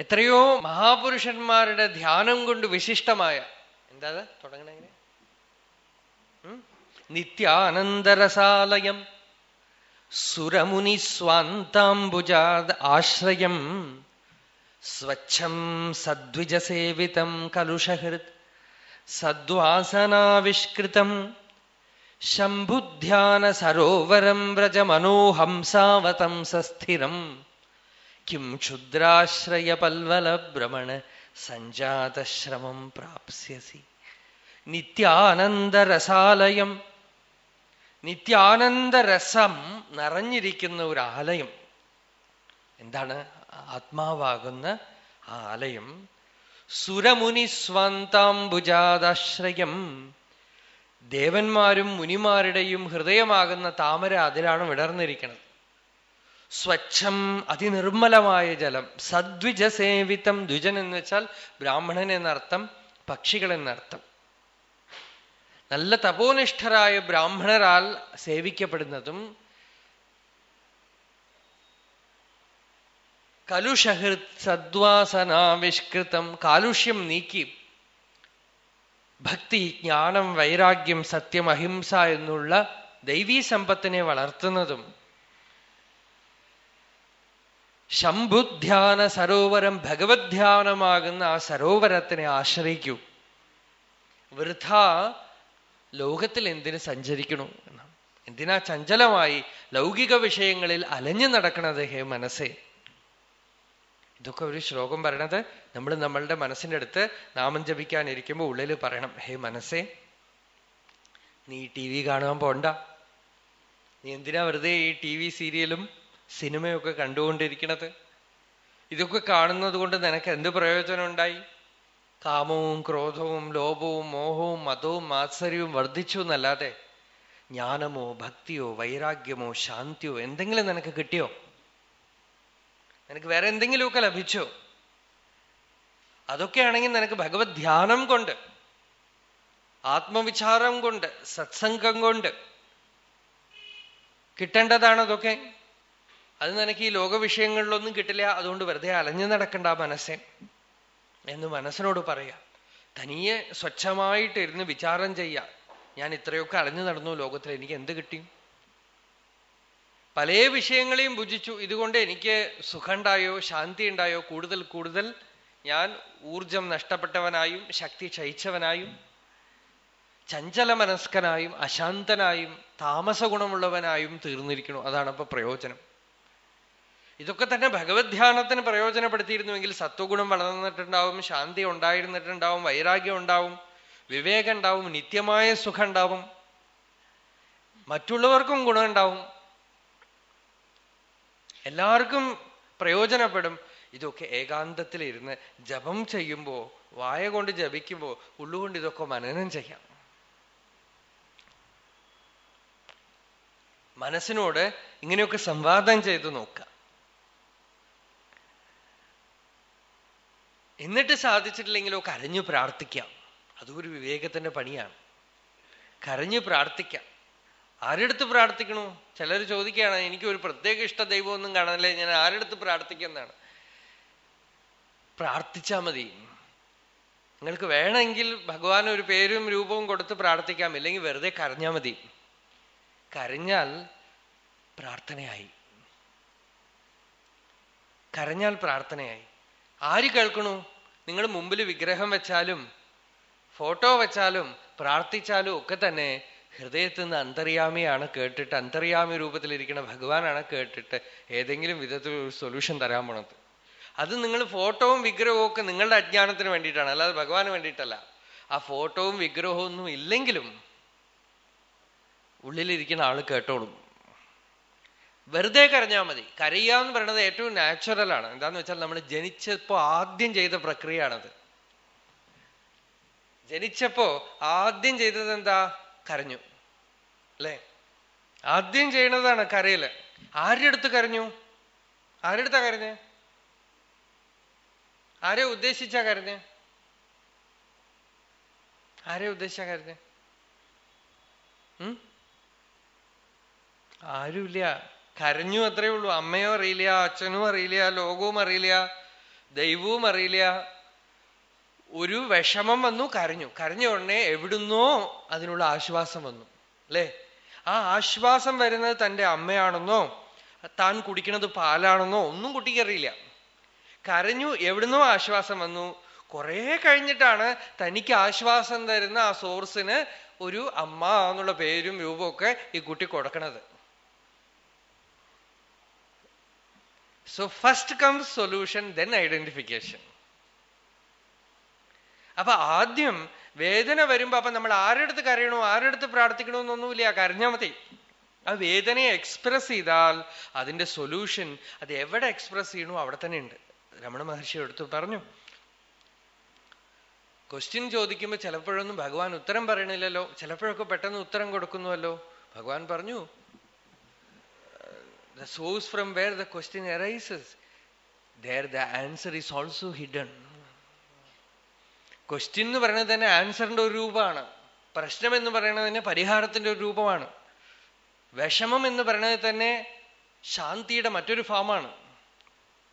എത്രയോ മഹാപുരുഷന്മാരുടെ ധ്യാനം കൊണ്ട് വിശിഷ്ടമായ എന്താ തുടങ്ങണ നിത്യാനന്ദരസാലയം സുരമുനി സ്വാന്താംബുജാദ് ആശ്രയം സ്വച്ഛം സദ്വിജസേവിതം കലുഷഹൃത് സദ്വാസനാവിഷ്കൃതം ശംഭുധ്യാന സരോവരം വ്രജമനോഹംസാവതം സസ്ഥിരം. കിം ക്ഷുദ്രാശ്രയ പൽവല ഭ്രമണ സഞ്ജാതശ്രമം പ്രാപ്സ്യസി. നിത്യാനന്ദരസാലയം. നിത്യാനന്ദരസം നിറഞ്ഞിരിക്കുന്ന ഒരു ആലയം. എന്താണ്? ആത്മാവാകുന്ന ആലയം. സുരമുനി സ്വാന്താംബുജാതാശ്രയം ദേവന്മാരും മുനിമാരുടെയും ഹൃദയമാകുന്ന താമര അതിലാണ് വിടർന്നിരിക്കുന്നത്. സ്വച്ഛം അതിനിർമ്മലമായ ജലം. സദ്വിജസേവിതം ദ്വിജൻ എന്ന് വെച്ചാൽ ബ്രാഹ്മണൻ എന്നർത്ഥം പക്ഷികൾ എന്നർത്ഥം. നല്ല തപോനിഷ്ഠരായ ബ്രാഹ്മണരാൽ സേവിക്കപ്പെടുന്നതും കലുഷഹൃത് സദ്വാസനാവിഷ്കൃതം കാലുഷ്യം നീക്കി. ഭക്തി ജ്ഞാനം വൈരാഗ്യം സത്യം അഹിംസ എന്നുള്ള ദൈവീ സമ്പത്തിനെ വളർത്തുന്നതും ശംഭുധ്യാന സരോവരം ഭഗവത് ധ്യാനമാകുന്ന ആ സരോവരത്തിനെ ആശ്രയിക്കൂ. വൃഥ ലോകത്തിൽ എന്തിന് സഞ്ചരിക്കണു എന്നാണ്. എന്തിനാ ചഞ്ചലമായി ലൗകിക വിഷയങ്ങളിൽ അലഞ്ഞു നടക്കണത് ഹേ മനസ്സേ? ഇതൊക്കെ ഒരു ശ്ലോകം പറയണത് നമ്മൾ നമ്മളുടെ മനസ്സിന്റെ അടുത്ത് നാമം ജപിക്കാനിരിക്കുമ്പോൾ ഉള്ളിൽ പറയണം ഹേ മനസ്സേ നീ ടി വി കാണാൻ പോണ്ട. നീ എന്തിനാ വെറുതെ ഈ ടി വി സീരിയലും സിനിമയൊക്കെ കണ്ടുകൊണ്ടിരിക്കണത്? ഇതൊക്കെ കാണുന്നത് കൊണ്ട് നിനക്ക് എന്ത് പ്രയോജനം ഉണ്ടായി കാമവും ക്രോധവും ലോഭവും മോഹവും മതവും മാത്സര്യവും വർദ്ധിച്ചു എന്നല്ലാതെ ജ്ഞാനമോ ഭക്തിയോ വൈരാഗ്യമോ ശാന്തിയോ എന്തെങ്കിലും നിനക്ക് കിട്ടിയോ? നിനക്ക് വേറെ എന്തെങ്കിലുമൊക്കെ ലഭിച്ചോ? അതൊക്കെയാണെങ്കിൽ നിനക്ക് ഭഗവത് ധ്യാനം കൊണ്ട് ആത്മവിചാരം കൊണ്ട് സത്സംഗം കൊണ്ട് കിട്ടേണ്ടതാണ് അതൊക്കെ അത് നിനക്ക് ഈ ലോക വിഷയങ്ങളിലൊന്നും കിട്ടില്ല അതുകൊണ്ട് വെറുതെ അലഞ്ഞു നടക്കണ്ട മനസ്സെ എന്ന് മനസ്സിനോട് പറയാ. തനിയെ സ്വച്ഛമായിട്ട് ഇരുന്ന് വിചാരം ചെയ്യുക ഞാൻ ഇത്രയൊക്കെ അലഞ്ഞു നടന്നു ലോകത്തിൽ എനിക്ക് എന്ത് കിട്ടി? പല വിഷയങ്ങളെയും ഭുജിച്ചു. ഇതുകൊണ്ട് എനിക്ക് സുഖമുണ്ടായോ ശാന്തി ഉണ്ടായോ കൂടുതൽ കൂടുതൽ ഞാൻ ഊർജം നഷ്ടപ്പെട്ടവനായും ശക്തി ക്ഷയിച്ചവനായും ചഞ്ചല മനസ്കനായും അശാന്തനായും താമസ ഗുണമുള്ളവനായും തീർന്നിരിക്കണം അതാണ് അപ്പൊ പ്രയോജനം. ഇതൊക്കെ തന്നെ ഭഗവത് ധ്യാനത്തിന് പ്രയോജനപ്പെടുത്തിയിരുന്നുവെങ്കിൽ സത്വഗുണം വളർന്നിട്ടുണ്ടാവും ശാന്തി ഉണ്ടായിരുന്നിട്ടുണ്ടാവും വൈരാഗ്യം ഉണ്ടാവും വിവേകം ഉണ്ടാവും നിത്യമായ സുഖം ഉണ്ടാവും. മറ്റുള്ളവർക്കും ഗുണം ഉണ്ടാവും. എല്ലാവർക്കും പ്രയോജനപ്പെടും. ഇതൊക്കെ ഏകാന്തത്തിലിരുന്ന് ജപം ചെയ്യുമ്പോൾ വായ കൊണ്ട് ജപിക്കുമ്പോൾ ഉള്ളുകൊണ്ട് ഇതൊക്കെ മനനം ചെയ്യാം. മനസ്സിനോട് ഇങ്ങനെയൊക്കെ സംവാദം ചെയ്ത് നോക്കാം എന്നിട്ട് സാധിച്ചിട്ടില്ലെങ്കിലോ കരഞ്ഞു പ്രാർത്ഥിക്കാം. അതും ഒരു വിവേകത്തിന്റെ പണിയാണ്. കരഞ്ഞു പ്രാർത്ഥിക്കാം. ആരെടുത്ത് പ്രാർത്ഥിക്കണു? ചിലർ ചോദിക്കുകയാണ് എനിക്ക് ഒരു പ്രത്യേക ഇഷ്ട ദൈവമൊന്നും കാണാനില്ല ഞാൻ ആരെടുത്ത് പ്രാർത്ഥിക്കുന്നതാണ് പ്രാർത്ഥിച്ചാൽ മതി. നിങ്ങൾക്ക് വേണമെങ്കിൽ ഭഗവാൻ ഒരു പേരും രൂപവും കൊടുത്ത് പ്രാർത്ഥിക്കാം. ഇല്ലെങ്കിൽ വെറുതെ കരഞ്ഞാൽ മതി. കരഞ്ഞാൽ പ്രാർത്ഥനയായി. കരഞ്ഞാൽ പ്രാർത്ഥനയായി. ആര് കേൾക്കണു? നിങ്ങൾ മുമ്പിൽ വിഗ്രഹം വെച്ചാലും ഫോട്ടോ വെച്ചാലും പ്രാർത്ഥിച്ചാലും ഒക്കെ തന്നെ ഹൃദയത്തിൽ നിന്ന് അന്തര്യാമിയാണ് കേട്ടിട്ട് അന്തര്യാമി രൂപത്തിലിരിക്കുന്ന ഭഗവാനാണ് കേട്ടിട്ട് ഏതെങ്കിലും വിധത്തിൽ ഒരു സൊല്യൂഷൻ തരാൻ പോണത്. അത് നിങ്ങൾ ഫോട്ടോവും വിഗ്രഹവും ഒക്കെ നിങ്ങളുടെ അജ്ഞാനത്തിന് വേണ്ടിയിട്ടാണ് അല്ലാതെ ഭഗവാന് വേണ്ടിയിട്ടല്ല. ആ ഫോട്ടോവും വിഗ്രഹവും ഒന്നും ഇല്ലെങ്കിലും ഉള്ളിലിരിക്കുന്ന ആൾ കേട്ടോളും. വെറുതെ കരഞ്ഞാൽ മതി. കരയാന്ന് പറയുന്നത് ഏറ്റവും നാച്ചുറൽ ആണ്. എന്താന്ന് വെച്ചാൽ നമ്മൾ ജനിച്ചപ്പോ ആദ്യം ചെയ്ത പ്രക്രിയയാണത്. ജനിച്ചപ്പോ ആദ്യം ചെയ്തത് എന്താ? കരഞ്ഞു. അല്ലേ? ആദ്യം ചെയ്യണതാണ് കരയിൽ. ആരുടെ അടുത്ത് കരഞ്ഞു? ആരുടെ അടുത്താ കരഞ്ഞ്? ആരെ ഉദ്ദേശിച്ചാ കരഞ്ഞ്? ആരെ ഉദ്ദേശിച്ചാ കരഞ്ഞ്? ഉം? ആരുമില്ല. കരഞ്ഞു അത്രേ ഉള്ളൂ. അമ്മയോ അറിയില്ല അച്ഛനും അറിയില്ല ലോകവും അറിയില്ല ദൈവവും അറിയില്ല. ഒരു വിഷമം വന്നു കരഞ്ഞു. കരഞ്ഞ ഉടനെ എവിടുന്നോ അതിനുള്ള ആശ്വാസം വന്നു അല്ലേ? ആ ആശ്വാസം വരുന്നത് തന്റെ അമ്മയാണെന്നോ താൻ കുടിക്കുന്നത് പാലാണെന്നോ ഒന്നും കുട്ടിക്ക് അറിയില്ല. കരഞ്ഞു എവിടുന്നോ ആശ്വാസം വന്നു. കുറെ കഴിഞ്ഞിട്ടാണ് തനിക്ക് ആശ്വാസം തരുന്ന ആ സോഴ്സിന് ഒരു അമ്മ എന്നുള്ള പേരും രൂപമൊക്കെ ഈ കുട്ടി കൊടുക്കണത്. So first comes solution then identification അപ്പൊ ആദ്യം വേദന വരുമ്പോ അപ്പൊ നമ്മൾ ആരെടുത്ത് കരയണോ ആരെടുത്ത് പ്രാർത്ഥിക്കണോ എന്നൊന്നുമില്ല കരഞ്ഞാൽ മതി. ആ വേദനയെ എക്സ്പ്രസ് ചെയ്താൽ അതിന്റെ സൊല്യൂഷൻ അത് എവിടെ എക്സ്പ്രസ് ചെയ്യണോ അവിടെ തന്നെ ഉണ്ട്. രമണ മഹർഷി എടുത്തു പറഞ്ഞു. ക്വസ്റ്റ്യൻ ചോദിക്കുമ്പോൾ ചിലപ്പോഴൊന്നും ഭഗവാൻ ഉത്തരം പറയണില്ലല്ലോ. ചിലപ്പോഴൊക്കെ പെട്ടെന്ന് ഉത്തരം കൊടുക്കുന്നുവല്ലോ. ഭഗവാൻ പറഞ്ഞു the source from where the question arises, there the answer is also hidden. Question എന്ന് പറയുന്നത് തന്നെ ആൻസറിന്റെ ഒരു രൂപമാണ്. പ്രശ്നം എന്ന് പറയുന്നത് തന്നെ പരിഹാരത്തിന്റെ ഒരു രൂപമാണ്. വിഷമം എന്ന് പറയുന്നത് തന്നെ ശാന്തിയുടെ മറ്റൊരു ഫോമാണ്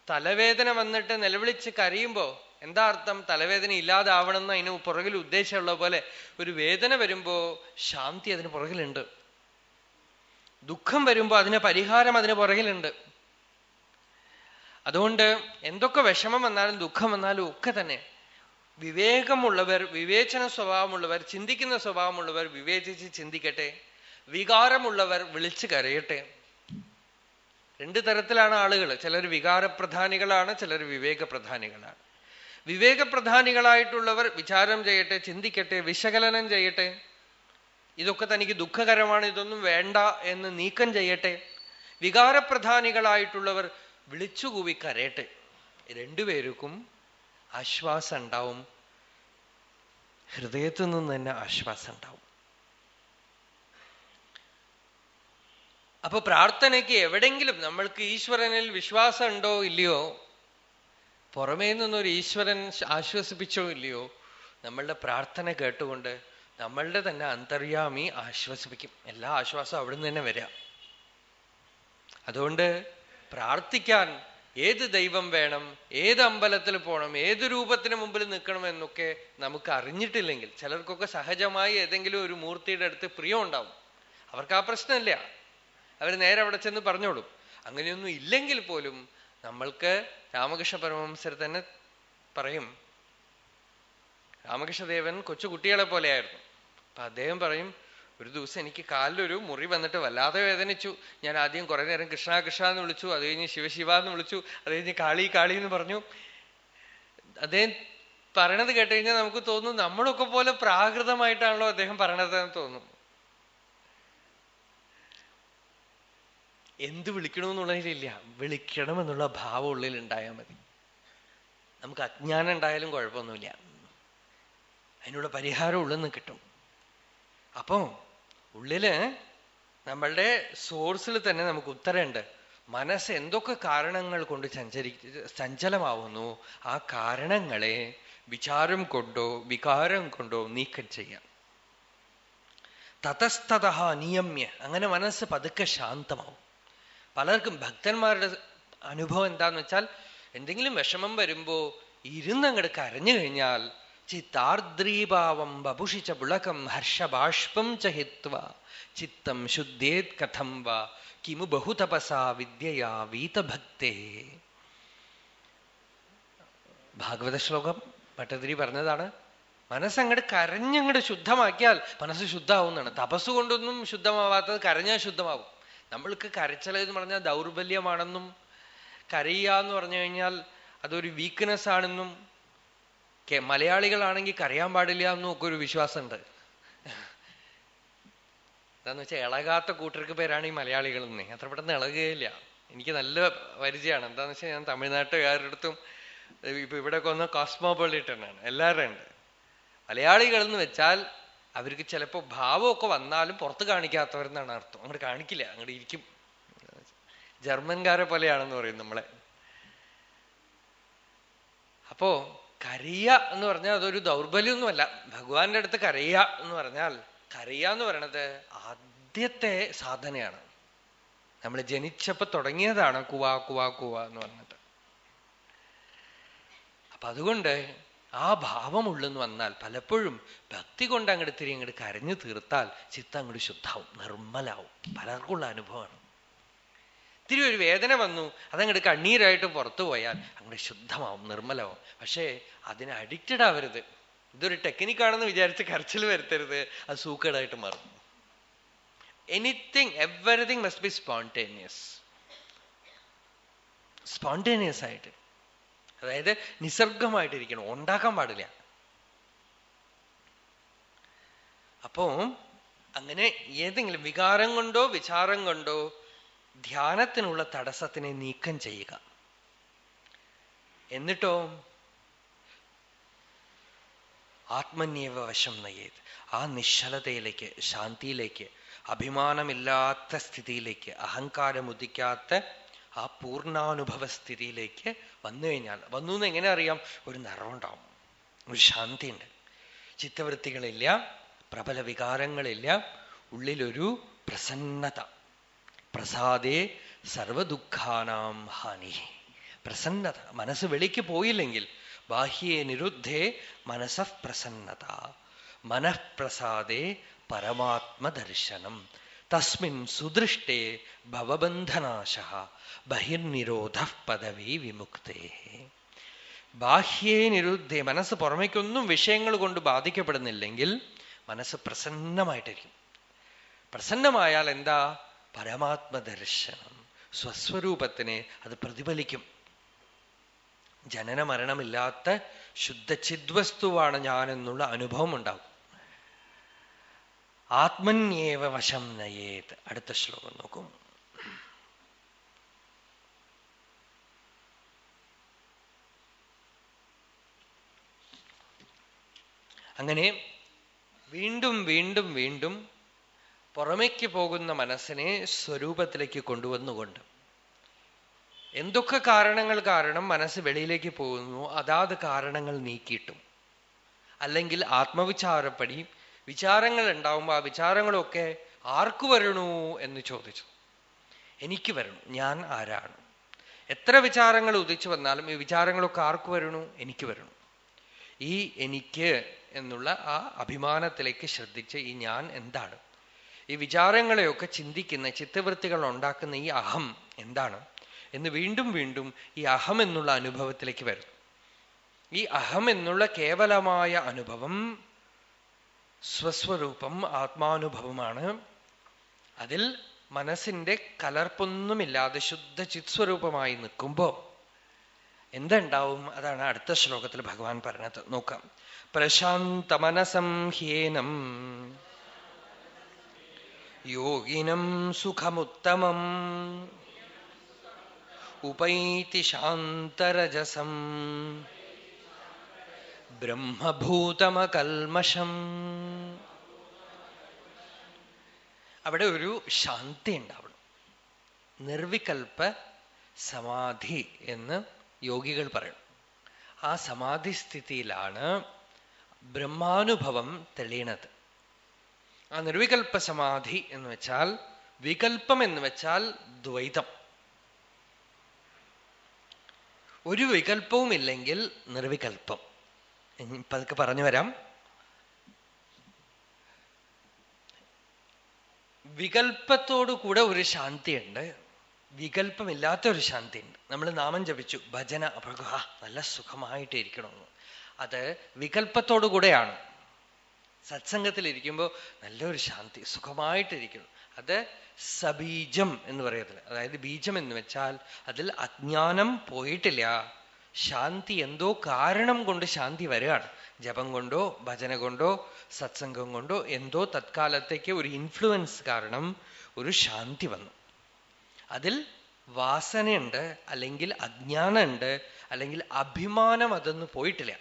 തലവേദന വന്നിട്ട് നിലവിളിച്ച് കരയുമ്പോ എന്താ അർത്ഥം? തലവേദന ഇല്ലാതാവണം എന്ന് അതിന് പുറകിൽ ഉദ്ദേശമുള്ള പോലെ ഒരു വേദന വരുമ്പോ ശാന്തി അതിന് പുറകിലുണ്ട്. ദുഃഖം വരുമ്പോൾ അതിന് പരിഹാരം അതിന് പുറകിലുണ്ട്. അതുകൊണ്ട് എന്തൊക്കെ വിഷമം വന്നാലും ദുഃഖം വന്നാലും ഒക്കെ തന്നെ വിവേകമുള്ളവർ വിവേചന സ്വഭാവമുള്ളവർ ചിന്തിക്കുന്ന സ്വഭാവമുള്ളവർ വിവേചിച്ച് ചിന്തിക്കട്ടെ. വികാരമുള്ളവർ വിളിച്ചു കരയട്ടെ. രണ്ടു തരത്തിലാണ് ആളുകൾ ചിലർ വികാരപ്രധാനികളാണ് ചിലർ വിവേകപ്രധാനികളാണ്. വിവേകപ്രധാനികളായിട്ടുള്ളവർ വിചാരം ചെയ്യട്ടെ ചിന്തിക്കട്ടെ വിശകലനം ചെയ്യട്ടെ. ഇതൊക്കെ തനിക്ക് ദുഃഖകരമാണ് ഇതൊന്നും വേണ്ട എന്ന് നീക്കം ചെയ്യട്ടെ. വികാരപ്രധാനികളായിട്ടുള്ളവർ വിളിച്ചുകൂവി കരയട്ടെ. രണ്ടുപേർക്കും ആശ്വാസം ഉണ്ടാവും. ഹൃദയത്തിൽ നിന്ന് തന്നെ ആശ്വാസം ഉണ്ടാവും. അപ്പൊ പ്രാർത്ഥനയ്ക്ക് എവിടെങ്കിലും നമ്മൾക്ക് ഈശ്വരനിൽ വിശ്വാസം ഉണ്ടോ ഇല്ലയോ? പുറമേ നിന്നൊരു ഈശ്വരൻ ആശ്വസിപ്പിച്ചോ ഇല്ലയോ? നമ്മളുടെ പ്രാർത്ഥന കേട്ടുകൊണ്ട് നമ്മളുടെ തന്നെ അന്തര്യാമി ആശ്വസിപ്പിക്കും. എല്ലാ ആശ്വാസവും അവിടുന്ന് തന്നെ വരാം. അതുകൊണ്ട് പ്രാർത്ഥിക്കാൻ ഏത് ദൈവം വേണം ഏത് അമ്പലത്തിൽ പോകണം ഏത് രൂപത്തിന് മുമ്പിൽ നിൽക്കണം എന്നൊക്കെ നമുക്ക് അറിഞ്ഞിട്ടില്ലെങ്കിൽ ചിലർക്കൊക്കെ സഹജമായി ഏതെങ്കിലും ഒരു മൂർത്തിയുടെ അടുത്ത് പ്രിയം ഉണ്ടാവും. അവർക്ക് ആ പ്രശ്നമില്ല. അവർ നേരെ അവിടെ ചെന്ന് പറഞ്ഞോളും അങ്ങനെയൊന്നും ഇല്ലെങ്കിൽ പോലും നമ്മൾക്ക് രാമകൃഷ്ണ പരമഹംസർ തന്നെ പറയും. രാമകൃഷ്ണദേവൻ കൊച്ചു കുട്ടികളെ പോലെയായിരുന്നു. അപ്പൊ അദ്ദേഹം പറയും ഒരു ദിവസം എനിക്ക് കാലിലൊരു മുറി വന്നിട്ട് വല്ലാതെ വേദനിച്ചു. ഞാൻ ആദ്യം കുറെ നേരം കൃഷ്ണ കൃഷ്ണ എന്ന് വിളിച്ചു അത് കഴിഞ്ഞ് ശിവശിവ എന്ന് വിളിച്ചു അത് കഴിഞ്ഞ് കാളി കാളി എന്ന് പറഞ്ഞു. അദ്ദേഹം പറയണത് കേട്ട് കഴിഞ്ഞാൽ നമുക്ക് തോന്നും നമ്മളൊക്കെ പോലെ പ്രാകൃതമായിട്ടാണല്ലോ അദ്ദേഹം പറയണതെന്ന് തോന്നും. എന്ത് വിളിക്കണമെന്നുള്ളതിലില്ല വിളിക്കണം എന്നുള്ള ഭാവം ഉള്ളിൽ ഉണ്ടായാൽ മതി. നമുക്ക് അജ്ഞാനം ഉണ്ടായാലും കുഴപ്പമൊന്നുമില്ല. അതിനുള്ള പരിഹാരം ഉള്ളെന്ന് കിട്ടും. അപ്പോ ഉള്ളിൽ നമ്മളുടെ സോഴ്സിൽ തന്നെ നമുക്ക് ഉത്തരമുണ്ട്. മനസ്സ് എന്തൊക്കെ കാരണങ്ങൾ കൊണ്ട് സഞ്ചരി സഞ്ചലമാവുന്നു? ആ കാരണങ്ങളെ വിചാരം കൊണ്ടോ വികാരം കൊണ്ടോ നീക്കം ചെയ്യാം. തതസ്തത നിയമ്യ. അങ്ങനെ മനസ്സ് പതുക്കെ ശാന്തമാവും. പലർക്കും ഭക്തന്മാരുടെ അനുഭവം എന്താന്ന് വെച്ചാൽ എന്തെങ്കിലും വിഷമം വരുമ്പോ ഇരുന്നങ്ങട് കരഞ്ഞു കഴിഞ്ഞാൽ ചിത്താർദ്രീഭാവം ബപുഷിച്ച പുളകം ഹർഷബാഷ്പം ചഹിത്വ ചിത്തം ശുദ്ധേത് കഥം വാ. കിമു ബഹുതപസാ വിദ്യയാ വീതഭക്തേ. ഭാഗവത ശ്ലോകം ഭട്ടതിരി പറഞ്ഞതാണ്. മനസ്സങ്ങട് കരഞ്ഞങ്ങട് ശുദ്ധമാക്കിയാൽ മനസ്സ് ശുദ്ധമാവുന്നതാണ് തപസ് കൊണ്ടൊന്നും ശുദ്ധമാവാത്തത് കരഞ്ഞാൽ ശുദ്ധമാവും. നമ്മൾക്ക് കരച്ചലെന്ന് പറഞ്ഞാൽ ദൗർബല്യമാണെന്നും കരയുക എന്ന് പറഞ്ഞു കഴിഞ്ഞാൽ അതൊരു വീക്ക്നെസ് ആണെന്നും മലയാളികളാണെങ്കിൽ കരയാൻ പാടില്ല എന്നൊക്കെ ഒരു വിശ്വാസമുണ്ട്. എന്താന്ന് വെച്ചാൽ ഇളകാത്ത കൂട്ടർക്ക് പേരാണ് ഈ മലയാളികൾ എന്നേ അത്ര പെട്ടെന്ന് ഇളകുകയില്ല. എനിക്ക് നല്ല പരിചയമാണ്. എന്താന്ന് വെച്ചാൽ ഞാൻ തമിഴ്നാട്ടുകാരുടെ അടുത്തും ഇപ്പൊ ഇവിടെയൊക്കെ ഒന്ന് കോസ്മോപൊളിറ്റനാണ്. എല്ലാവരും ഉണ്ട്. മലയാളികൾ എന്ന് വെച്ചാൽ അവർക്ക് ചിലപ്പോ ഭാവമൊക്കെ വന്നാലും പുറത്ത് കാണിക്കാത്തവരെന്നാണ് അർത്ഥം. അങ്ങോട്ട് കാണിക്കില്ല. അങ്ങോട്ട് ഇരിക്കും. ജർമ്മൻകാരെ പോലെയാണെന്ന് പറയും നമ്മളെ. അപ്പോ കരയ എന്ന് പറഞ്ഞാൽ അതൊരു ദൗർബല്യമൊന്നുമല്ല ഭഗവാന്റെ അടുത്ത് കരയ എന്ന് പറഞ്ഞാൽ കരയ എന്ന് പറയണത് ആദ്യത്തെ സാധനയാണ്. നമ്മൾ ജനിച്ചപ്പോ തുടങ്ങിയതാണ് കുവാ കുവാ കുവ എന്ന് പറഞ്ഞത് അപ്പൊ അതുകൊണ്ട് ആ ഭാവമുള്ളെന്ന് വന്നാൽ പലപ്പോഴും ഭക്തി കൊണ്ട് അങ്ങോട്ട് തിരി അങ്ങോട്ട് കരഞ്ഞു തീർത്താൽ ചിത്തം അങ്ങോട്ട് ശുദ്ധാവും നിർമ്മലാവും. പലർക്കുള്ള അനുഭവമാണ്. ഇത്തിരി ഒരു വേദന വന്നു. അതങ്ങോട്ട് കണ്ണീരായിട്ട് പുറത്തു പോയാൽ അങ്ങോട്ട് ശുദ്ധമാവും നിർമ്മലമാവും. പക്ഷേ അതിന് അഡിക്റ്റഡ് ആവരുത്. ഇതൊരു ടെക്നിക്കാണെന്ന് വിചാരിച്ച് കരച്ചിൽ വരുത്തരുത്. അത് സൂക്കേടായിട്ട് മാറും. Anything everything must be spontaneous spontaneous ആയിട്ട്. അതായത് നിസർഗമായിട്ടിരിക്കണം. ഉണ്ടാക്കാൻ പാടില്ല. അപ്പോ അങ്ങനെ ഏതെങ്കിലും വികാരം കൊണ്ടോ വിചാരം കൊണ്ടോ ധ്യാനത്തിനുള്ള തടസ്സത്തിനെ നീക്കം ചെയ്യുക. എന്നിട്ടോ? ആത്മന്യവ വശം നയേത്. ആ നിശ്ചലതയിലേക്ക് ശാന്തിയിലേക്ക് അഭിമാനമില്ലാത്ത സ്ഥിതിയിലേക്ക് അഹങ്കാരം ഉദിക്കാത്ത ആ പൂർണാനുഭവ സ്ഥിതിയിലേക്ക് വന്നു കഴിഞ്ഞാൽ വന്നു എന്ന് എങ്ങനെ അറിയാം? ഒരു നിറവുണ്ടാവും ഒരു ശാന്തിയുണ്ട്. ചിത്തവൃത്തികളില്ല പ്രബല വികാരങ്ങളില്ല ഉള്ളിലൊരു പ്രസന്നത. പ്രസാദേ സർവദുഃഖാനാം ഹാനി. പ്രസന്നത. മനസ്സ് വെളിക്ക് പോയില്ലെങ്കിൽ ബാഹ്യേ നിരുദ്ധേ മനസ്സഃ പ്രസന്നത. മനഃപ്രസാദേ പരമാത്മദർശനം. തസ്മിൻ സുദൃഷ്ടേ ഭവബന്ധനാശ ബഹിർനിരോധ പദവി വിമുക്തേ. ബാഹ്യേ നിരുദ്ധേ മനസ്സ് പുറമേക്കൊന്നും വിഷയങ്ങൾ കൊണ്ട് ബാധിക്കപ്പെടുന്നില്ലെങ്കിൽ മനസ്സ് പ്രസന്നമായിട്ടിരിക്കും. പ്രസന്നമായാൽ എന്താ? പരമാത്മദർശനം സ്വസ്വരൂപത്തിനെ അത് പ്രതിഫലിക്കും. ജനന മരണമില്ലാത്ത ശുദ്ധചിദ്വസ്തുവാണ് ഞാൻ എന്നുള്ള അനുഭവം ഉണ്ടാവും ആത്മന്യേവ വശം നയേത്. അടുത്ത ശ്ലോകം നോക്കും. അങ്ങനെ വീണ്ടും വീണ്ടും വീണ്ടും പുറമേക്ക് പോകുന്ന മനസ്സിനെ സ്വരൂപത്തിലേക്ക് കൊണ്ടുവന്നുകൊണ്ട്. എന്തൊക്കെ കാരണങ്ങൾ കാരണം മനസ്സ് വെളിയിലേക്ക് പോകുന്നു അതാത് കാരണങ്ങൾ നീക്കിയിട്ടും. അല്ലെങ്കിൽ ആത്മവിചാരപ്പടി വിചാരങ്ങൾ ഉണ്ടാവുമ്പോൾ ആ വിചാരങ്ങളൊക്കെ ആർക്ക് വരണു എന്ന് ചോദിച്ചു. എനിക്ക് വരണു ഞാൻ ആരാണ്? എത്ര വിചാരങ്ങൾ ഉദിച്ചു വന്നാലും ഈ വിചാരങ്ങളൊക്കെ ആർക്ക് വരണു? എനിക്ക് വരണു. ഈ എനിക്ക് എന്നുള്ള ആ അഭിമാനത്തിലേക്ക് ശ്രദ്ധിച്ച് ഈ ഞാൻ എന്താണ്? ഈ വിചാരങ്ങളെയൊക്കെ ചിന്തിക്കുന്ന ചിത്തവൃത്തികൾ ഉണ്ടാക്കുന്ന ഈ അഹം എന്താണ്? എന്ന് വീണ്ടും വീണ്ടും ഈ അഹം എന്നുള്ള അനുഭവത്തിലേക്ക് വരുന്നു ഈ അഹം എന്നുള്ള കേവലമായ അനുഭവം സ്വസ്വരൂപം ആത്മാനുഭവമാണ്. അതിൽ മനസ്സിന്റെ കലർപ്പൊന്നുമില്ലാതെ ശുദ്ധ ചിത്സ്വരൂപമായി നിൽക്കുമ്പോ എന്തുണ്ടാവും? അതാണ് അടുത്ത ശ്ലോകത്തിൽ ഭഗവാൻ പറഞ്ഞത്. നോക്കാം. പ്രശാന്തമനസം ഹ്യേനം യോഗിനം സുഖമുത്തമം. ഉപൈതി ശാന്തരജസം. ബ്രഹ്മഭൂതമകൽമഷം. അവിടെ ഒരു ശാന്തി ഉണ്ടാവണം. നിർവികൽപ്പ സമാധി എന്ന് യോഗികൾ പറയണം. ആ സമാധി സ്ഥിതിയിലാണ് ബ്രഹ്മാനുഭവം തെളിയണത്. ആ നിർവികൽപ്പ സമാധി എന്ന് വെച്ചാൽ വികൽപ്പം എന്ന് വെച്ചാൽ ദ്വൈതം. ഒരു വികല്പവും ഇല്ലെങ്കിൽ നിർവികൽപ്പം. പതുക്കെ പറഞ്ഞു വരാം. വികൽപ്പത്തോടു കൂടെ ഒരു ശാന്തിയുണ്ട്. വികല്പമില്ലാത്ത ഒരു ശാന്തിയുണ്ട്. നമ്മൾ നാമം ജപിച്ചു ഭജന അപ്പോൾ നല്ല സുഖമായിട്ട് ഇരിക്കണമെന്ന് അത് വികല്പത്തോടു കൂടെയാണ്. സത്സംഗത്തിൽ ഇരിക്കുമ്പോൾ നല്ലൊരു ശാന്തി സുഖമായിട്ടിരിക്കുന്നു. അത് സബീജം എന്ന് പറയത്തില്ല. അതായത് ബീജം എന്ന് വെച്ചാൽ അതിൽ അജ്ഞാനം പോയിട്ടില്ല. ശാന്തി എന്തോ കാരണം കൊണ്ട് ശാന്തി വരികയാണ്. ജപം കൊണ്ടോ ഭജന കൊണ്ടോ സത്സംഗം കൊണ്ടോ എന്തോ തത്കാലത്തേക്ക് ഒരു ഇൻഫ്ലുവൻസ് കാരണം ഒരു ശാന്തി വന്നു. അതിൽ വാസനയുണ്ട് അല്ലെങ്കിൽ അജ്ഞാനമുണ്ട് അല്ലെങ്കിൽ അഭിമാനം അതൊന്നും പോയിട്ടില്ല.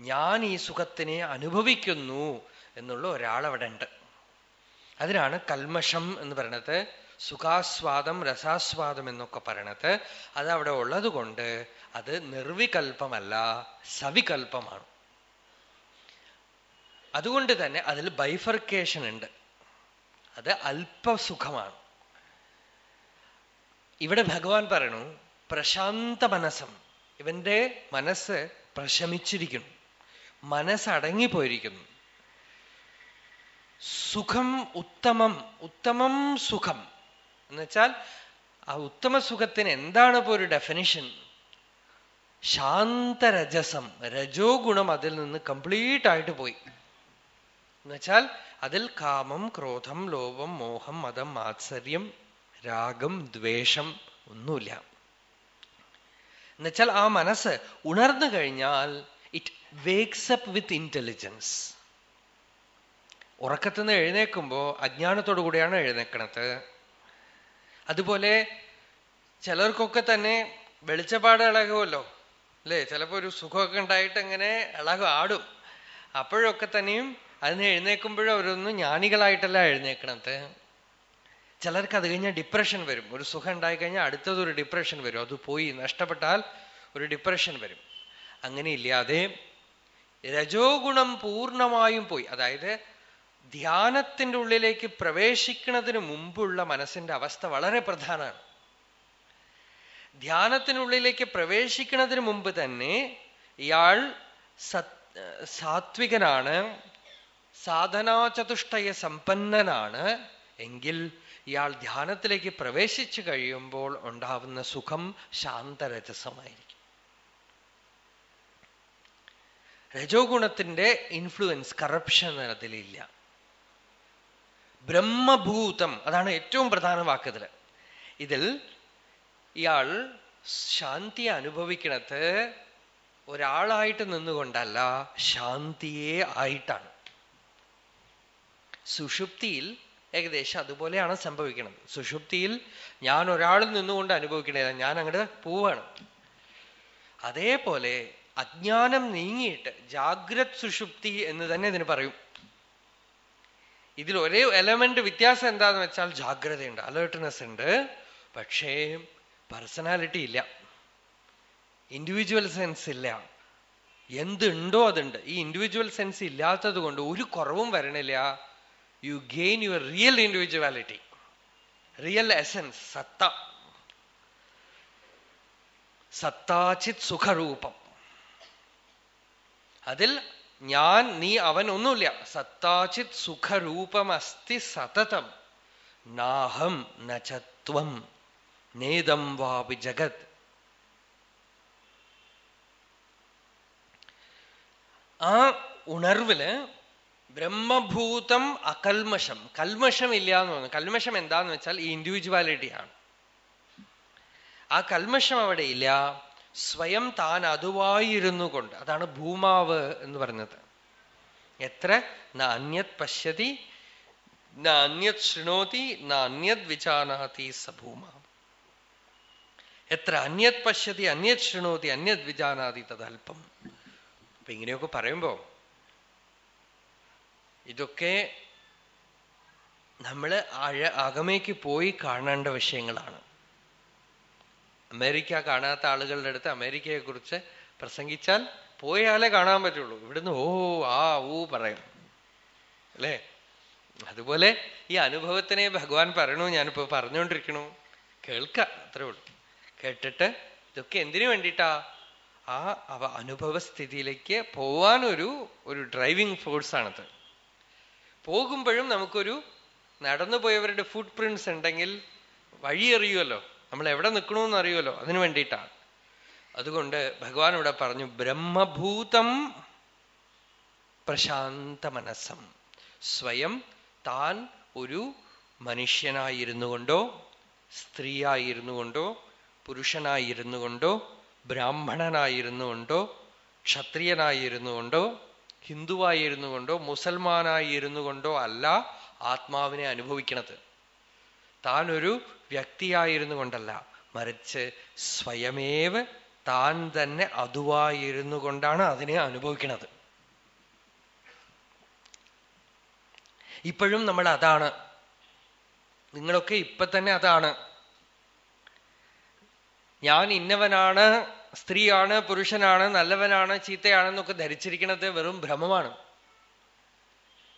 ഞാൻ ഈ സുഖത്തിനെ അനുഭവിക്കുന്നു. എന്നുള്ള ഒരാളവിടെ ഉണ്ട് അതിനാണ് കൽമഷം എന്ന് പറയണത് സുഖാസ്വാദം രസാസ്വാദം എന്നൊക്കെ പറയണത്. അത് അവിടെ ഉള്ളത് കൊണ്ട് അത് നിർവികൽപ്പമല്ല സവികൽപ്പമാണ്. അതുകൊണ്ട് തന്നെ അതിൽ ബൈഫർക്കേഷൻ ഉണ്ട്. അത് അല്പസുഖമാണ്. ഇവിടെ ഭഗവാൻ പറയണു പ്രശാന്ത മനസ്സം ഇവന്റെ മനസ്സ് പ്രശമിച്ചിരിക്കുന്നു. മനസ്സടങ്ങിപ്പോയിരിക്കുന്നു. സുഖം ഉത്തമം ഉത്തമം സുഖം. എന്നുവെച്ചാൽ ആ ഉത്തമ സുഖത്തിന് എന്താണ് ഇപ്പോ ഒരു ഡെഫിനിഷൻ ശാന്തരജസം രജോ ഗുണം അതിൽ നിന്ന് കംപ്ലീറ്റ് ആയിട്ട് പോയി. എന്നുവെച്ചാൽ അതിൽ കാമം ക്രോധം ലോപം മോഹം മതം മാത്സര്യം രാഗം ദ്വേഷം ഒന്നുമില്ല. എന്നുവെച്ചാൽ ആ മനസ്സ് ഉണർന്നു കഴിഞ്ഞാൽ it wakes up with intelligence ഉറക്കത്തിൽ നിന്ന് എഴുന്നേക്കുമ്പോൾ അജ്ഞാനത്തോടു കൂടിയാണ് എഴുന്നേക്കണത്. അതുപോലെ ചിലർക്കൊക്കെ തന്നെ വെളിച്ചപ്പാട് ഇളകുമല്ലോ അല്ലേ? ചിലപ്പോൾ ഒരു സുഖമൊക്കെ ഉണ്ടായിട്ട് ഇങ്ങനെ ഇളകും ആടും. അപ്പോഴൊക്കെ തന്നെയും അതിന് എഴുന്നേക്കുമ്പോഴും അവരൊന്നും ജ്ഞാനികളായിട്ടല്ല എഴുന്നേക്കണത്. ചിലർക്ക് അത് കഴിഞ്ഞാൽ ഡിപ്രഷൻ വരും. ഒരു സുഖം ഉണ്ടായി കഴിഞ്ഞാൽ അടുത്തതൊരു ഡിപ്രഷൻ വരും. അത് പോയി നഷ്ടപ്പെട്ടാൽ ഒരു ഡിപ്രഷൻ വരും. അങ്ങനെ ഇല്ലാതെ രജോ ഗുണം പൂർണമായും പോയി. അതായത് ധ്യാനത്തിന്റെ ഉള്ളിലേക്ക് പ്രവേശിക്കുന്നതിന് മുമ്പുള്ള മനസ്സിന്റെ അവസ്ഥ വളരെ പ്രധാനമാണ്. ധ്യാനത്തിനുള്ളിലേക്ക് പ്രവേശിക്കുന്നതിന് മുമ്പ് തന്നെ ഇയാൾ സത് സാത്വികനാണ് സാധനാചതുഷ്ടയ സമ്പന്നനാണ്. എങ്കിൽ ഇയാൾ ധ്യാനത്തിലേക്ക് പ്രവേശിച്ചു കഴിയുമ്പോൾ ഉണ്ടാവുന്ന സുഖം ശാന്തരജസമായിരിക്കും. രജോ ഗുണത്തിന്റെ ഇൻഫ്ലുവൻസ് കറപ്ഷൻ അതിലില്ല ബ്രഹ്മഭൂതം. അതാണ് ഏറ്റവും പ്രധാന വാക്കതിൽ ഇതിൽ ഇയാൾ ശാന്തി അനുഭവിക്കണത് ഒരാളായിട്ട് നിന്നുകൊണ്ടല്ല ശാന്തിയെ ആയിട്ടാണ്. സുഷുപ്തിയിൽ ഏകദേശം അതുപോലെയാണ് സംഭവിക്കുന്നത് സുഷുപ്തിയിൽ ഞാൻ ഒരാളിൽ നിന്നുകൊണ്ട് അനുഭവിക്കണില്ല ഞാൻ അങ്ങോട്ട് പോവാണ്. അതേപോലെ അജ്ഞാനം നീങ്ങിയിട്ട് ജാഗ്രത് സുഷുപ്തി എന്ന് തന്നെ ഇതിന് പറയും. ഇതിൽ ഒരേ എലമെന്റ് വ്യത്യാസം എന്താന്ന് വെച്ചാൽ ജാഗ്രതയുണ്ട് അലേർട്ട്നെസ് ഉണ്ട്. പക്ഷേ പേഴ്സണാലിറ്റി ഇല്ല. ഇൻഡിവിജ്വൽ സെൻസ് ഇല്ല. എന്തുണ്ടോ അതുണ്ട്. ഈ ഇൻഡിവിജ്വൽ സെൻസ് ഇല്ലാത്തത് കൊണ്ട് ഒരു കുറവും വരണില്ല. You gain your real individuality real essence സത്ത. സത്താചിത് സുഖരൂപം. അതിൽ ഞാൻ നീ അവൻ ഒന്നുമില്ല. സത്താചിത് സുഖരൂപമസ്തി സതതം. നാഹം നചത്വം. നേതം വാപി ജഗത്. ആ ഉണർവിൽ ബ്രഹ്മഭൂതം അകൽമഷം. കൽമഷം ഇല്ല എന്ന് പറഞ്ഞു. കൽമഷം എന്താന്ന് വെച്ചാൽ ഈ ഇൻഡിവിജ്വാലിറ്റിയാണ് ആ കൽമഷം അവിടെ ഇല്ല. സ്വയം താൻ അതുവായിരുന്നു കൊണ്ട്. അതാണ് ഭൂമാവ് എന്ന് പറഞ്ഞത് എത്ര? ന അന്യത് പശ്യതി ന അന്യത് ശൃണോതി ന അന്യത് വിജാനാതി സ ഭൂമാവ്. എത്ര? അന്യത് പശ്യതി അന്യത് ശൃണോതി അന്യത് വിജാനാതി തദൽപ്പം അപ്പൊ ഇങ്ങനെയൊക്കെ പറയുമ്പോ ഇതൊക്കെ നമ്മൾ ആഴ അകമേക്ക് പോയി കാണേണ്ട വിഷയങ്ങളാണ്. അമേരിക്ക കാണാത്ത ആളുകളുടെ അടുത്ത് അമേരിക്കയെ കുറിച്ച് പ്രസംഗിച്ചാൽ പോയാലേ കാണാൻ പറ്റുള്ളൂ. ഇവിടുന്ന് ഓ ആ ഊ പറയും. അല്ലേ? അതുപോലെ ഈ അനുഭവത്തിനെ ഭഗവാൻ പറയണു ഞാനിപ്പോ പറഞ്ഞുകൊണ്ടിരിക്കണു കേൾക്ക അത്രേ ഉള്ളൂ. കേട്ടിട്ട് ഇതൊക്കെ എന്തിനു വേണ്ടിയിട്ടാ ആ അവ അനുഭവസ്ഥിതിയിലേക്ക് പോവാനൊരു ഒരു ഡ്രൈവിംഗ് ഫോഴ്സ് ആണത്. പോകുമ്പോഴും നമുക്കൊരു നടന്നു പോയവരുടെ ഫുട് പ്രിന്റ്സ് ഉണ്ടെങ്കിൽ വഴി അറിയുമല്ലോ നമ്മൾ എവിടെ നിൽക്കണമെന്ന് അറിയുമല്ലോ അതിനു വേണ്ടിയിട്ടാണ്. അതുകൊണ്ട് ഭഗവാൻ ഇവിടെ പറഞ്ഞു ബ്രഹ്മഭൂതം പ്രശാന്ത മനസ്സം സ്വയം താൻ ഒരു മനുഷ്യനായിരുന്നു കൊണ്ടോ സ്ത്രീയായിരുന്നു കൊണ്ടോ പുരുഷനായിരുന്നു കൊണ്ടോ ബ്രാഹ്മണനായിരുന്നു കൊണ്ടോ ക്ഷത്രിയനായിരുന്നു കൊണ്ടോ ഹിന്ദുവായിരുന്നു കൊണ്ടോ മുസൽമാനായിരുന്നു കൊണ്ടോ അല്ല ആത്മാവിനെ അനുഭവിക്കണത്. താൻ ഒരു വ്യക്തിയായിരുന്നു കൊണ്ടല്ല. മറിച്ച് സ്വയമേവ് താൻ തന്നെ അതുവായിരുന്നു കൊണ്ടാണ് അതിനെ അനുഭവിക്കുന്നത്. ഇപ്പോഴും നമ്മൾ അതാണ്. നിങ്ങളൊക്കെ ഇപ്പൊ തന്നെ അതാണ്. ഞാൻ ഇന്നവനാണ് സ്ത്രീയാണ് പുരുഷനാണ് നല്ലവനാണ് ചീത്തയാണെന്നൊക്കെ ധരിച്ചിരിക്കുന്നത് വെറും ഭ്രമമാണ്.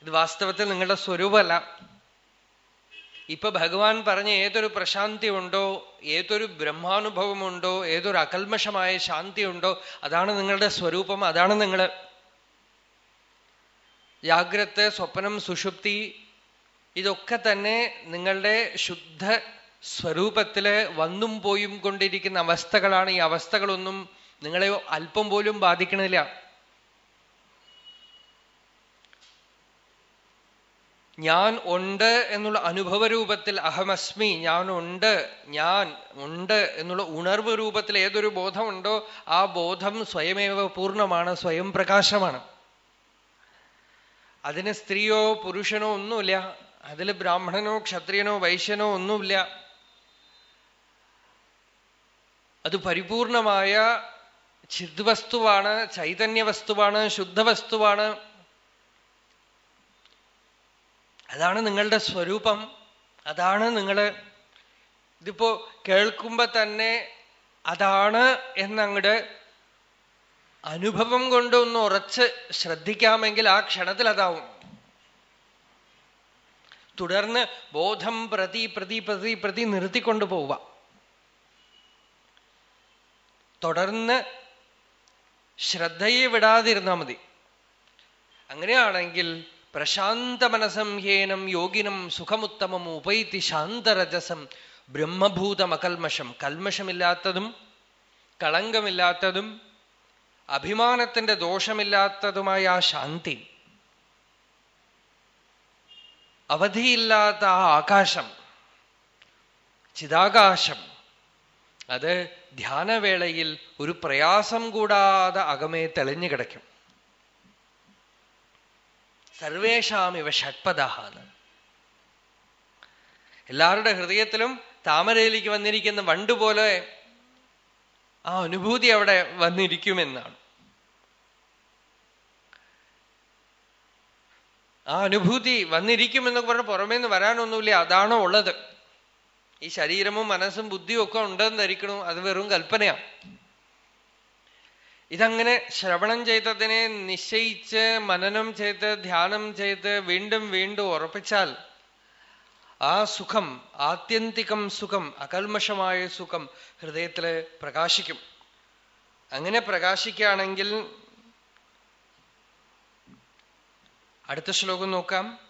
ഇത് വാസ്തവത്തിൽ നിങ്ങളുടെ സ്വരൂപമല്ല. ഇപ്പൊ ഭഗവാൻ പറഞ്ഞ ഏതൊരു പ്രശാന്തി ഉണ്ടോ ഏതൊരു ബ്രഹ്മാനുഭവമുണ്ടോ ഏതൊരു അകൽമഷമായ ശാന്തി ഉണ്ടോ അതാണ് നിങ്ങളുടെ സ്വരൂപം അതാണ് നിങ്ങൾ ജാഗ്രത് സ്വപ്നം സുഷുപ്തി ഇതൊക്കെ തന്നെ നിങ്ങളുടെ ശുദ്ധ സ്വരൂപത്തിൽ വന്നും പോയും കൊണ്ടിരിക്കുന്ന അവസ്ഥകളാണ് ഈ അവസ്ഥകളൊന്നും നിങ്ങളെ അല്പം പോലും ബാധിക്കണില്ല. ഞാൻ ഉണ്ട് എന്നുള്ള അനുഭവ രൂപത്തിൽ അഹമസ്മി ഞാൻ ഉണ്ട് ഞാൻ ഉണ്ട് എന്നുള്ള ഉണർവ് രൂപത്തിൽ ഏതൊരു ബോധമുണ്ടോ ആ ബോധം സ്വയമേവ പൂർണമാണ് സ്വയം പ്രകാശമാണ്. അതിന് സ്ത്രീയോ പുരുഷനോ ഒന്നുമില്ല. അതിൽ ബ്രാഹ്മണനോ ക്ഷത്രിയനോ വൈശ്യനോ ഒന്നുമില്ല. അത് പരിപൂർണമായ ചിദ്വസ്തുവാണ് ചൈതന്യ വസ്തുവാണ് ശുദ്ധവസ്തുവാണ്. അതാണ് നിങ്ങളുടെ സ്വരൂപം. അതാണ് നിങ്ങൾ ഇതിപ്പോ കേൾക്കുമ്പോ തന്നെ അതാണ് എന്നങ്ങട് അനുഭവം കൊണ്ടൊന്ന് ഉറച്ച് ശ്രദ്ധിക്കാമെങ്കിൽ ആ ക്ഷണത്തിൽ അതാവും. തുടർന്ന് ബോധം പ്രതി പ്രതി പ്രതി പ്രതി നിർത്തിക്കൊണ്ടു പോവുക. തുടർന്ന് ശ്രദ്ധയെ വിടാതിരുന്നാൽ മതി. അങ്ങനെയാണെങ്കിൽ പ്രശാന്ത മനസംഹേനം യോഗിനം സുഖമുത്തമം ഉപൈതി ശാന്തരജസം ബ്രഹ്മഭൂതം അകൽമഷം കൽമഷമില്ലാത്തതും കളങ്കമില്ലാത്തതും അഭിമാനത്തിന്റെ ദോഷമില്ലാത്തതുമായ ആ ശാന്തി. അവധിയില്ലാത്ത ആ ആകാശം ചിതാകാശം അത് ധ്യാനവേളയിൽ ഒരു പ്രയാസം കൂടാതെ അകമേ തെളിഞ്ഞു കിടക്കും. സർവേഷാം ഇവ ഷഡ്പദാണ് എല്ലാവരുടെ ഹൃദയത്തിലും താമരയിലേക്ക് വന്നിരിക്കുന്ന വണ്ട് പോലെ ആ അനുഭൂതി അവിടെ വന്നിരിക്കുമെന്നാണ്. ആ അനുഭൂതി വന്നിരിക്കുമെന്നൊക്കെ പറഞ്ഞ പുറമേന്ന് വരാനൊന്നുമില്ല അതാണോ ഉള്ളത്. ഈ ശരീരവും മനസ്സും ബുദ്ധിയും ഒക്കെ ഉണ്ടെന്ന് ധരിക്കണു അത് വെറും കൽപ്പനയാണ് ഇതങ്ങനെ ശ്രവണം ചെയ്തതിനെ നിശ്ചയിച്ച് മനനം ചെയ്ത് ധ്യാനം ചെയ്ത് വീണ്ടും വീണ്ടും ഉറപ്പിച്ചാൽ ആ സുഖം ആത്യന്തികം സുഖം അകൽമഷമായ സുഖം ഹൃദയത്തിൽ പ്രകാശിക്കും. അങ്ങനെ പ്രകാശിക്കുകയാണെങ്കിൽ അടുത്ത ശ്ലോകം നോക്കാം.